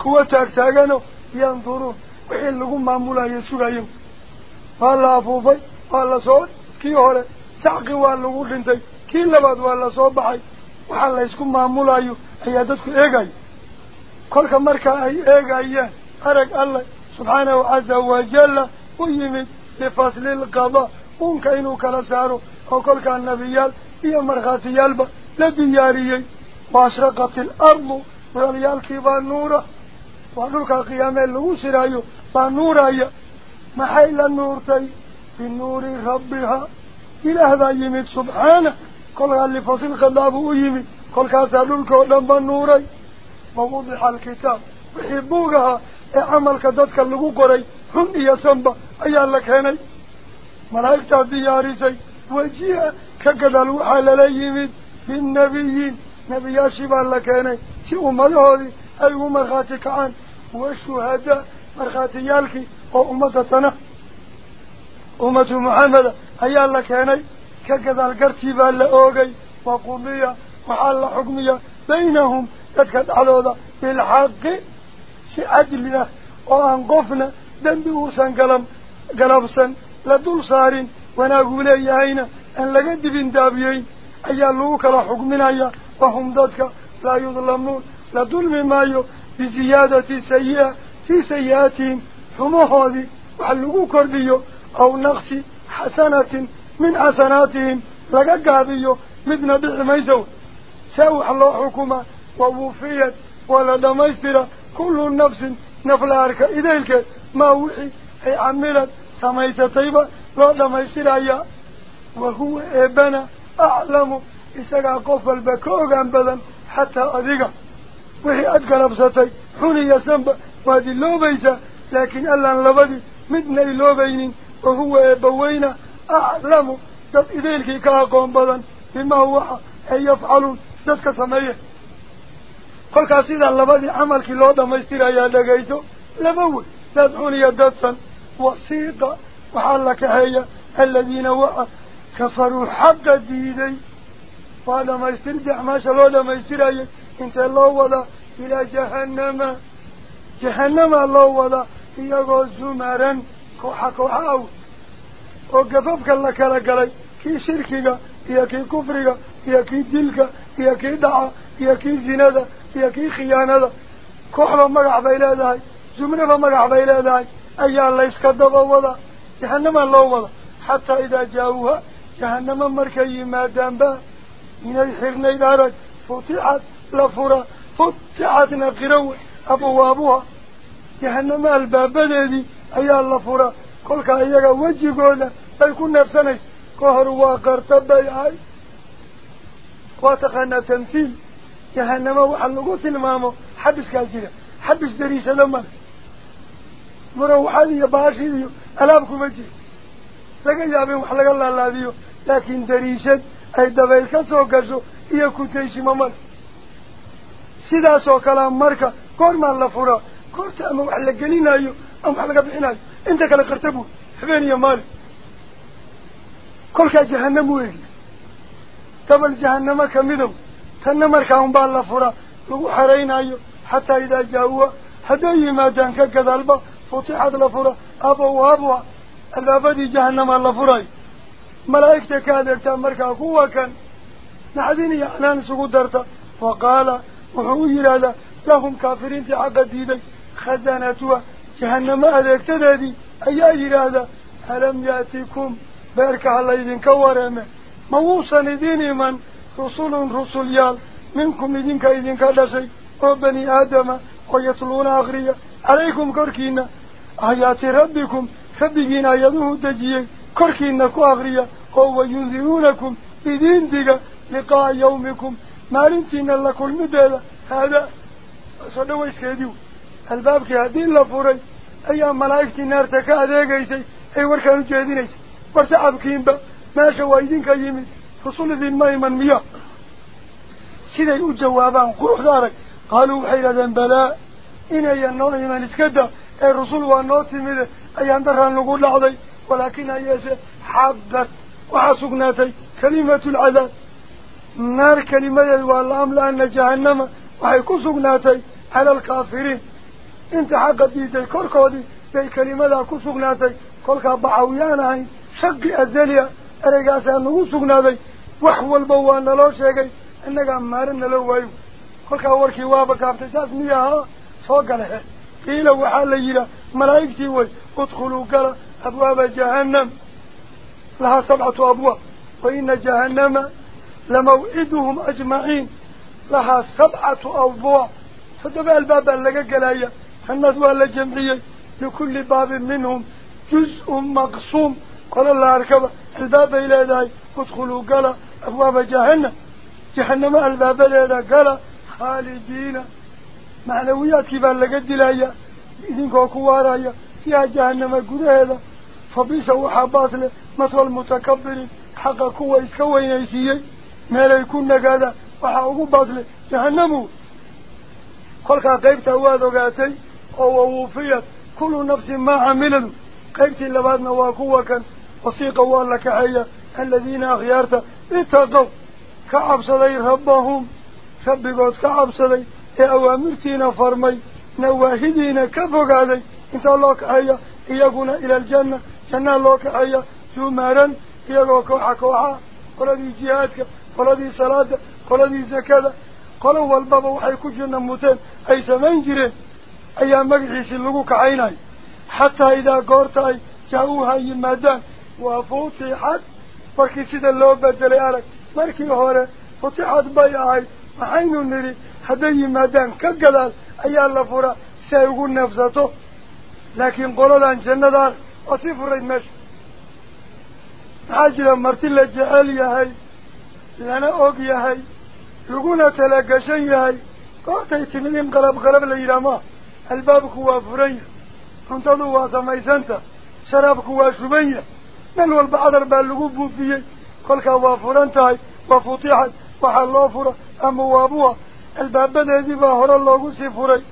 kuwa taagtaagano yanduruun wixii lagu maamulayo sugayo waa la afuufay waa la soo kii hore sacqi waa lagu dhintay kii labaad waa la soo baxay waxaa la ysku maamulayo ayaa dadku eegaya kolka markaa ay eegayaan arag alle subxaanahu caza wajalla u yimid lifasli lqadaa uunka inuu kala وكل كان نبيال هي مرخاتيال با لدياريي وأشرقت الأرض وليال كيبا نورا ونورك القيامة اللي وسرايو بانورا محيلا نورتي في النور ربها. إلى هذا يميت سبحانه. كل اللي فصل قدابه يميت. كل كاسر لكو لنبا نوري ووضح الكتاب. وحبوغها اعمل إيه كدتك اللي قري. هم يسنبا ايا لك هنا ملايك تهدي يا ريسي وجيه كقدل على ليمد في النبيين. نبي ياشب الله كان شيء أمده هذه أي مرخاتك عن وشهداء مرخاتي يالك أو أمدتنا أمد محمد هيا الله كان كقدل قرتيب الله أوغي. وقلية حكمية. بينهم تتكد على هذا بالحق شيء عدلنا. وأنقفنا. قلم سنقلم قلبسا لدول صارين وأنا أقول ايهينا ان لقد بن دابيين ايالوك لا حكمنا إيه وهم ضدك لا يظلمون لا ظلم مايو بزيادة سيئة في سيئاتهم فموهودي وحلقو كرديو أو نقص حسنة من حسناتهم لقد قابيو مدنا بحميزو ساو الله حكومة ووفيت ولا دميسترة كل نفس نفل عركة إذلك ما وحي أي عملت سميسة طيبة aclamu isagaa qof walba ka ogaan badan xataa adiga wixii aad galabsatay xun iyo sanba waad iloobaysaa laakiin allaan labadii midna iloobaynin wa huwa eebbaweyna aclamu dad idaylkii ka aqoon badan bimaa waxa ay yafcaluun dadka sameeye kolkaas sidaa labadii camalkii loo dhamaystirayaa dhagayso laba wey dad xun iyo dadsan wasiiqa la kaxeeya aladiina waxa kafaruu xaqa diiday waa dhamaystirdi acmaasha loo dhamaystirayay intee loo wadaa ilaa jahannama jahanamaa loo wadaa iyagoo zumaran kooxa kooxa aw oo gafafka la kala galay kii shirkiga iyo kii kufriga iyo kii dilka iyo kii dhaca iyo kii zinada iyo kii khiyaanada kooxda magac bay leedahay zumraba magac bay leedahay ayaa layska daba wada wada xataa idaa jaa-uuha jahanamo markay yimaadaanba inay xirnayd arag futixad la fura futixadna qirawe abwaabuha jahanamo albaabadeedii ayaa la fura kolkaa iyaga wejigooda bay ku neebsanaysa ka hor waa qarta bay ahay waa taqaanaa tamthiil jahanamo waxa lagu tilmaamo xabiskaa jira xabis dariishada male مروا حذية باشي ألابكو مجي لكن يابين وحلق الله الله ديو. لكن دريشت أي دبايل كسو كسو إيه كتنشي ممان سيدا سو كلام مركا. كور ما الله فورا كور تأمو وحلق قلينا أيو أم حلق بحنا إنت كالقرتبو حبين يا مالي. كل جهنم ويجي. قبل جهنم كمدو تنى مركا أم بالله فورا وحرين أيو حتى إذا جاوه. حتى يما دانك كذلبه فتحت لفرة أبو أبو الأبدي جهنم لفرة ملائكة كادرت أمرك أقوة كان نحذين يعلان سقدرت فقال وحوي لهذا لهم كافرين تعقد ديدي خزانتها جهنم هذا اكتدادي أي أي هذا ألم يأتيكم بارك الله يدين كوارم موصن ديني من رسول رسوليال منكم يدين كايدين كالسي وبني آدم ويطلون أغريه akriya calaykum korkiina aayaati rabbikum rabbigiin ayaduhu dejiyey korkiina ku akriya oo wayundiruunakum idiin diga liqaa'a yawmikum maalintiina la kulmideeda haadaa soo dhawayskeedii albaabkii haddii la furay ayaa malaa'igtii naarta ka adeegaysay ay warkaan ujeedinaysay war tacabkiinba meesha waa idinka yimid rusul idinma iman miya siday u jawaabaan quruxda arag qaaluu waxay yidhahdeen balaa ee rusul waa noo timide ayaan daraan lagu dhacday walaakin hayeese xaqad waxaa sugnaatay kalimatu lcadaab naar kelimadeed waa la amla-ana jahannama waxay ku sugnaatay cala alkaafiriin inta xaqa diiday korkoodii bay kelimadaa ku sugnaatay kolkaa baxawyaan ahayn shaqi azali a ereygaasaa nagu sugnaaday wax walba waa naloo sheegay innagaa maare nala waayo kolkaa warkii waaba kaaftay saas miya haa صوق له قيل وحال يرى ملائكتي وي ادخلوا قال أبواب جهنم. لها سبعة أبواب. وإن جهنم لموئدهم أجمعين. لها سبعة أبواب. فدبع الباب اللقاء قلايا فالنذوى الجمعية لكل باب منهم جزء مقصوم قال الله أركب الباب إلى ذاي. ادخلوا قال أبواب جهنم. جهنم الباب إلى ذاي. قال خالدين. معنويات معنوياتك بان لقد لايا إذن كوكوارايا فيها جهنم قدهذا فبيسا وحاباث له مثل المتكبر حقا كوة إسكوين إيسيي ما ليكون هذا وحاقوا باث له جهنمه قلقا قيبتا وادو قاتي أو ووفيت كل نفس ما عملت قيبت اللبادنا وكوة كان وصيقا لك حيا الذين أخيارتا اتقوا كعب صدي هباهم شبقوا كعب صدي ka fogaaday intaa loo kaxeeya iyaguna ila aljanna jannaa loo kaxeeya zumaran iyagoo kooxa kooxaa qoladii jihaadka qoladii salaada qoladii zakada qolo walbaba waxay ku jirna muteen ay samayn jireen ayaa magaciisii lagu kaxaynayo xataa idaa goorta ay jaa-uuha yimaadaan waa futixad markii sida loo bedelay arag markii hore futixad bay ahayd waxaynu nidhi sii furayd meesha maxaa jira marti la jecel yahay lana og yahay laguna talagashan yahay goortay timid in qalab qalab la yidhaah maa albaabku waa furan yahay cuntadu waa samaysanta sharaabku waa shuban yahay meel walba cadar baa lagu buufiyey kolkaa waa furan tahay waa futixad waxaa loo fura amawaabuha albaabadeedii baa hore loogu sii furay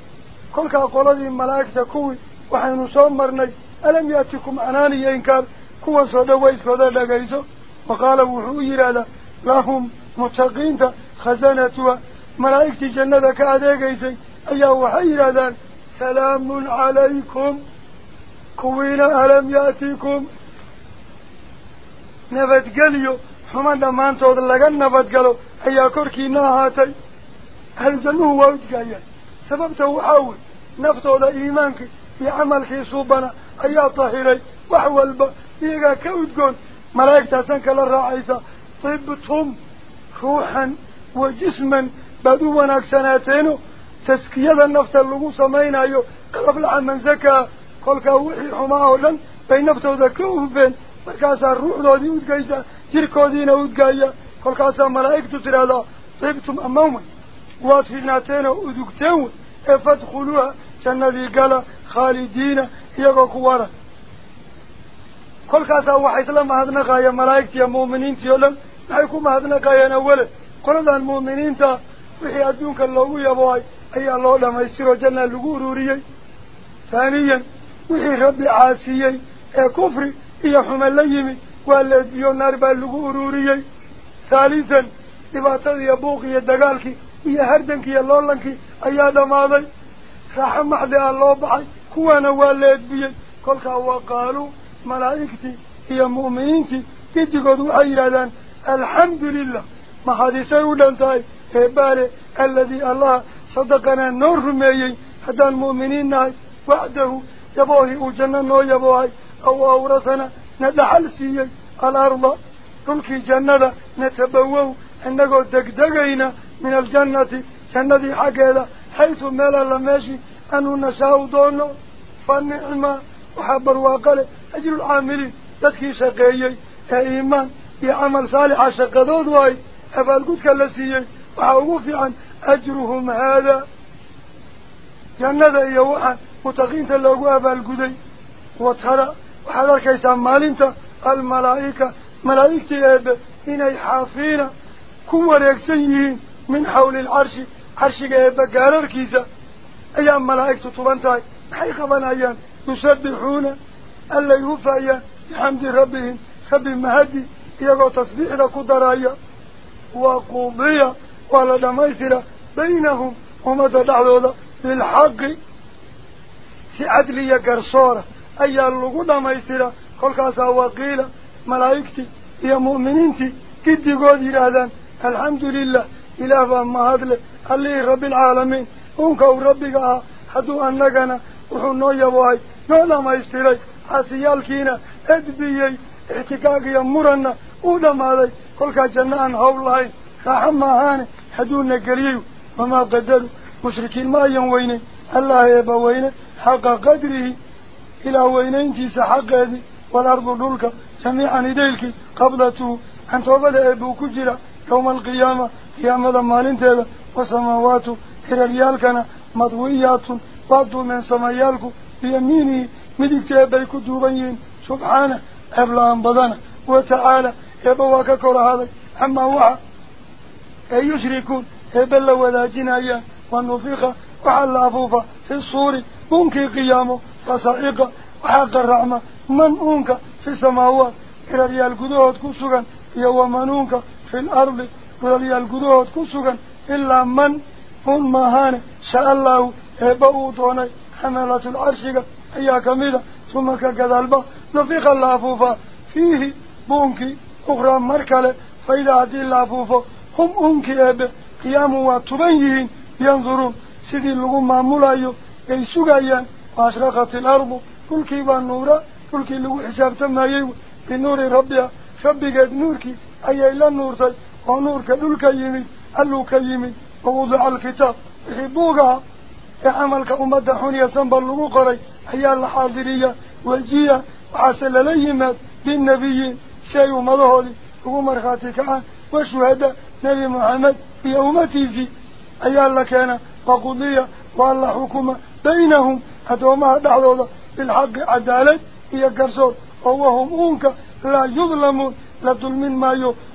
kolkaa qoladii malaa'igta kuwii waxaynu soo marnay alam yaatikum canaan iyo inkaar kuwan soo dhawayskooda dhagayso wa qaala wuxuu u yidhaahdaa lahum mutaqiinta khasanatuha malaa'igtii jannada ka adeegaysay ayaa waxay yidhaahdaan salaamun calaykum kuwiina alam yaatikum nabadgelyo xuma dhammaantood laga nabadgalo ayaa korkiina ahaatay udgaayaan sababta waxaa wey naftooda iimaankii iyo camalkii suubana ayaa tahiray wax walba iyagaa ka udgoon malaa'igtaasan kala raacaysa tibtum ruuxan wa jisman baad u wanaagsanaateeno taskiyada nafta lagu samaynayo qalablaxa mansakaa kolkaa wixii xumaa oo dhan bay naftooda ka hufeen markaasaa ruuxdoodii udgaysa jirkoodiina udgaaya kolkaasaa malaa'igtu tidhaahdaa tibtum amawman ee fadkhuluuha jannadii gala khaalidiina iyagoo ku waran kolkaasaa waxaa isla mahadnaqaya malaa'igtii iyo mu'miniintii oo dhan maxay ku mahadnaqayeen awale qoladan mu'miniinta wixii adduunka loogu yaboohay ayaa loo dhamaystiroo jannaa lagu ururiyey haaniyan wixii rabbi caasiyey ee kufri iyo xume la yimid waa leedbiyo naar baa lagu ururiyey haalisan dhibaatadii iyo buuqi iyo dagaalkii iyo loolankii ayaa dhammaaday raaxo maxdi ah loo baxay kuwaana waa leedbiyey kolkaa waa qaaluu malaa'igtii iyo mu'miniintii gidigood waxay yidhahdaan alxamdu lilah mahadisay u dhan tahay eebaale aladii allah sadaqanaa noo rumeeyey haddaan mu'miniin nahay wacdahu yaboohii uu janno noo yaboohay aw awrasana na dhaxal siiyey alarda dhulkii jannada natabawow inagoo degdegayna من الجنة جنة حقيدة حيث ميلا لماشي أنه نشاو دونه فالنعمة وحب الواقلة أجل العاملين تدكي شقيي إيمان يعمل صالحة شقدود واي أفالكوتك اللسيي وحاوف عن أجرهم هذا. جنة يوحا متقينة لغو أفالكودي وطرى وحضر كيسان مالينتا الملائكة ملائكتي أبا إنا يحافينا كوار يكسيين من حول العرش عرش عرشك بقارر كيزا أيام ملائك تطبنتاي حي خبان أيام يسبحون اللي هو فايا بحمد ربهم خب مهدي يقو تصبيح لكو درايا وقوضية ولا دميسرة بينهم هم تدعوه بالحق. سعدلية قرصورة أيام لكو ميسرة كل كاسا وقيلة ملائكتي يا مؤمنينتي كدي قود الهدان الحمد لله. إلى ما هذل اللي رب العالمين. هم كور ربي قا حدو أنجنا وحنا يبوي نحن ما يستري. عسيال كينا. أدبيي. احتكاقي أمورنا وده ما ذي كل كجنا أن هولاي. رحم هاني. حدو نجريو وما قدر. مشركين ما ينويني الله يبويني حق قدره. إلى وين تيس حق هذه والأرض دولك جميعا إليك. قبضته أن توبد أبو كجرة. يوم القيامة. قيامة مالينته فسماواته خرياال كان مضويات بعض من سمايالك يميني مدي تيبل كدوبين سبحانه أبلان ان وتعالى يبواك كل هذا أما هو اي يشركون هبل ولا جنايا ونفخ وعلى فوفا في الصور منك قيامه فصائق وحق الرحمة. من منك في السماوات إلى ريال قدوهات كسوغا يوم في الأرض. Hiraryaal gudahood ku sugan ilaa man un maahaane shaa allahu eebba uu doonay xamalatul carshiga ayaa kamida uma ka gadaalba nufiqa la afuufaa fiihi buunkii ukhraa mar kale faidaa haddii la afuufo hum unkii eebe qiyaamun waa tuban yihiin yanduruun sidii lagu maamulayo ay sugayaan waashraqat ilardu dhulkii baa nuura dhulkii lagu xisaabtamayey binuuri rabbiha rabbigeed nuurkii ayay la nuurtay ونور كذلك يمي ألو كيمي ووضع الكتاب. إيه يحبوها يعملك إيه أمد حنية سنبال لغوقري حيا الحاضرية والجية وعسل ليمات بالنبي شيء مظهري ومر خاتك عن وشهد نبي محمد في أمتي زي. أيال الله كان فقضية والله حكومة بينهم. وما دعوة بالحق عدالة. هي قرصور وهم أنك لا يظلمون. لظلم ما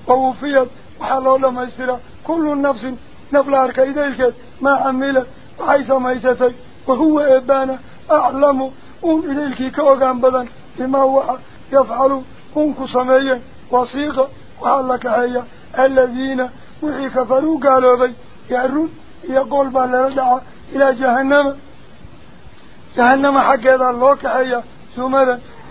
يوفيت. وحلو لما يسترى كل نفس نفلار كيدايش كيد ما حملت وحيث ما يستي وهو إبانا أعلم أم إليك كوغان بدن بما هو يفعل أمك سميا وصيغة وحلك هيا الذين وحي كفروا قالوا بي يعرون يقول بالردع إلى جهنم جهنم حق هذا اللوك هيا ثم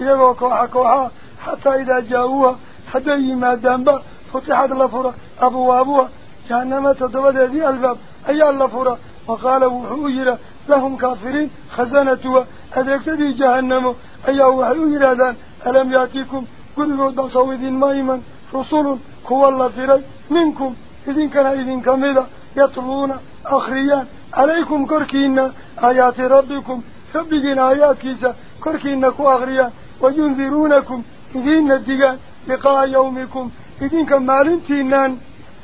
إذا كوحا كوحا حتى إذا جاءوها حتى يما دنبه فتحت لفورة أبو وأبوها جهنم تدود ذي الباب أي اللفورة وقال وحيرا لهم كافرين. خزانتها هذا يكتدي جهنم. أي وحيرا ذان. ألم يأتيكم؟ قلوا تصويدين مائما رسول هو الله فيري منكم. إذن كان إذن كميدا يطلون أخريا عليكم كركينا آيات ربكم. فبقين آيات كيسا كركينا كو أخريان. وينذرونكم. إذن نتجان لقاء يومكم. إذنك مالنتينا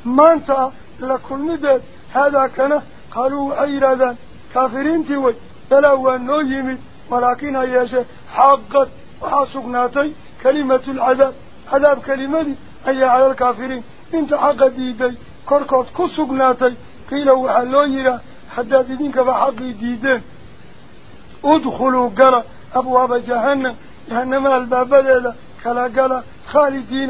مانتا لكل مدد هذا كان قالوا أي عيرا كافرين تيوي بلوا النويم ولكن أياشا حقت وحاسقناتي كلمة العذاب. عذاب كلمة أي على الكافرين. إنت حقت إيدي كركوت كسقناتي قيلوا يرى حتى إذنك بحق إيدي ادخلوا قرأ أبواب جهنم جهنم الباب بدأ كلا قرى خالدين.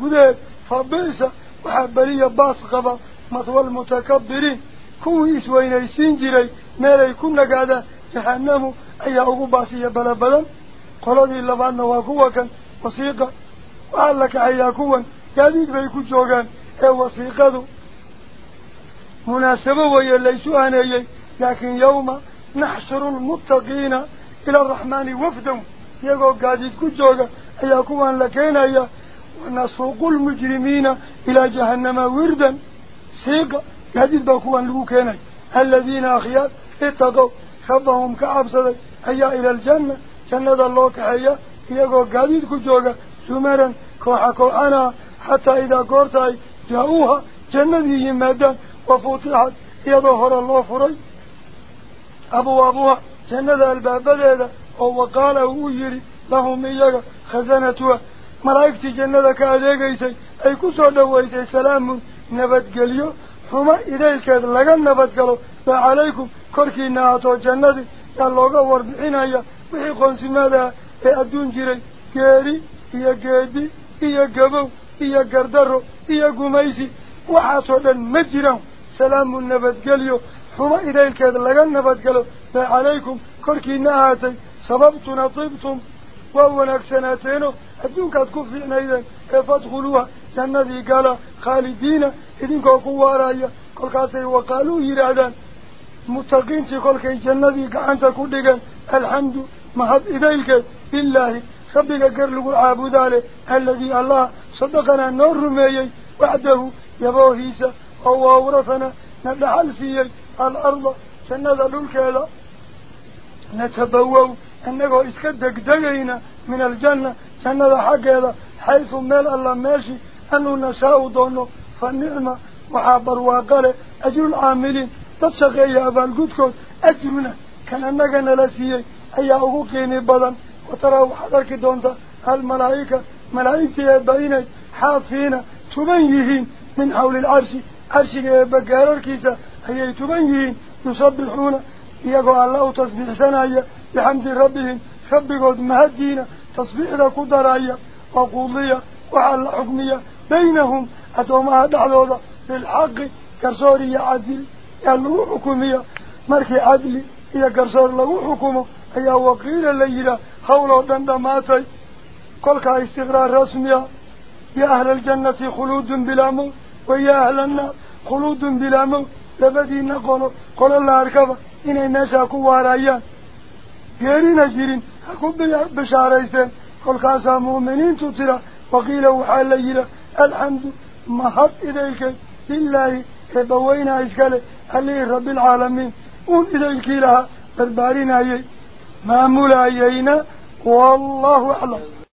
Gudaheed fa bi'sa waxaa beliya baas qaba madwa almutakabiriin kuwii isweynaysiin jiray meelay ku nagaadaan jahanamu ayaa ugu baasiya bala badan qoladii labaadna waa kuwa kan wasiiqa waxaa la kaxayaa kuwan gaadiid bay ku joogaan ee wasiiqadu munaasabo weeye laysu haneeyey laakiin yawma naxshuru lmuttaqiina ila araxmaani wafdan iyagoo gaadiid ku jooga هي كوان لكينا يا ونسوق المجرمين إلى جهنم وردا. سيقا يجد بكوان لكينا. الذين أخيات اتقوا خبهم كعبسد هيا إلى الجنة. جنة الله كهيا. يقول قديد كجوغا. زمرا كوحا كوانا حتى إذا قرتاي جاؤوها. جنة يهي مادا وفوتحت. يظهر الله فري أبو أبوها. جنة الباب بدأ وقال هو يري. Lahum iyaga khasanatuha malaa'igtii jannada ka adeegaysay ay ku soo dhowaysay salaamun nabadgelyo xuma idaylkeed laga nabadgalo baa calaykum korkiina ahatoo jannadii yaa looga warbixinaya wixii qoonsimaadaha ee adduun jiray geeri iyo geedi iyo gabow iyo gardarro iyo gumaysi waxaasoo dhan ma jiraan salaamu nabadgelyo xumo idaylkeed laga nabadgalo baa calaykum korkiina ahaatay sababtuna tibtum وأولاك سنتين أدونك تكفينا إذن فادخلوها جنة ذي قال خالدين. إذن كوكوا رأي قل قاسي وقالوا إرادا متقين تقول كي جنة ذي قانتا كودقا الحمد محب إذيلك. بالله. ربك قل العابد عليه الذي الله صدقنا النور رميي. وعده يبوهيسا أو أورثنا. نبحل سيي الأرض. جنة ذلك نتبوه xaggeeda xaysu meel alla meeshii anu nashaa-u doono fa nicma waxaa barwaaqa leh ajrulcaamiliin dad shaqeeya abaalgudkood ajruna kan annaga nala siiyey ayaa ugu qiimi badan wataraa waxaad arki doontaa almalaa'ika malaa'igtii eebba inay xaafiina tuban yihiin min xawli alcarshi carshiga eebba gaararkiisa ayay tuban yihiin yusabbixuuna iyagoo alla u tasbiixsanaya بحمد ربهم خبقوا مهدينا تصبيح ذا قدرائيا وقوضية وعلى حكمية. بينهم أتوا مهد عدودا بالحق كرسوري عدل يا يلو حكمية. مركي عدل يا كرسور له حكمة هي وقيل الليلة حول دنداماتي قلك استقرار رسمية يا أهل الجنة خلود بلا موت ويا أهل النار خلود بلا موت لبدي نقول قل الله أركبه إني ماشا كوارايان يرين جيرين هكم بشاريسين. قل قاسا مؤمنين تترى. وقيل وحال ليلة الحمد مهد إليك. لله إبوينا إسكالي اللي رب العالمين. قل إليك لها بربارين أيين مامولا أيين. والله أعلم.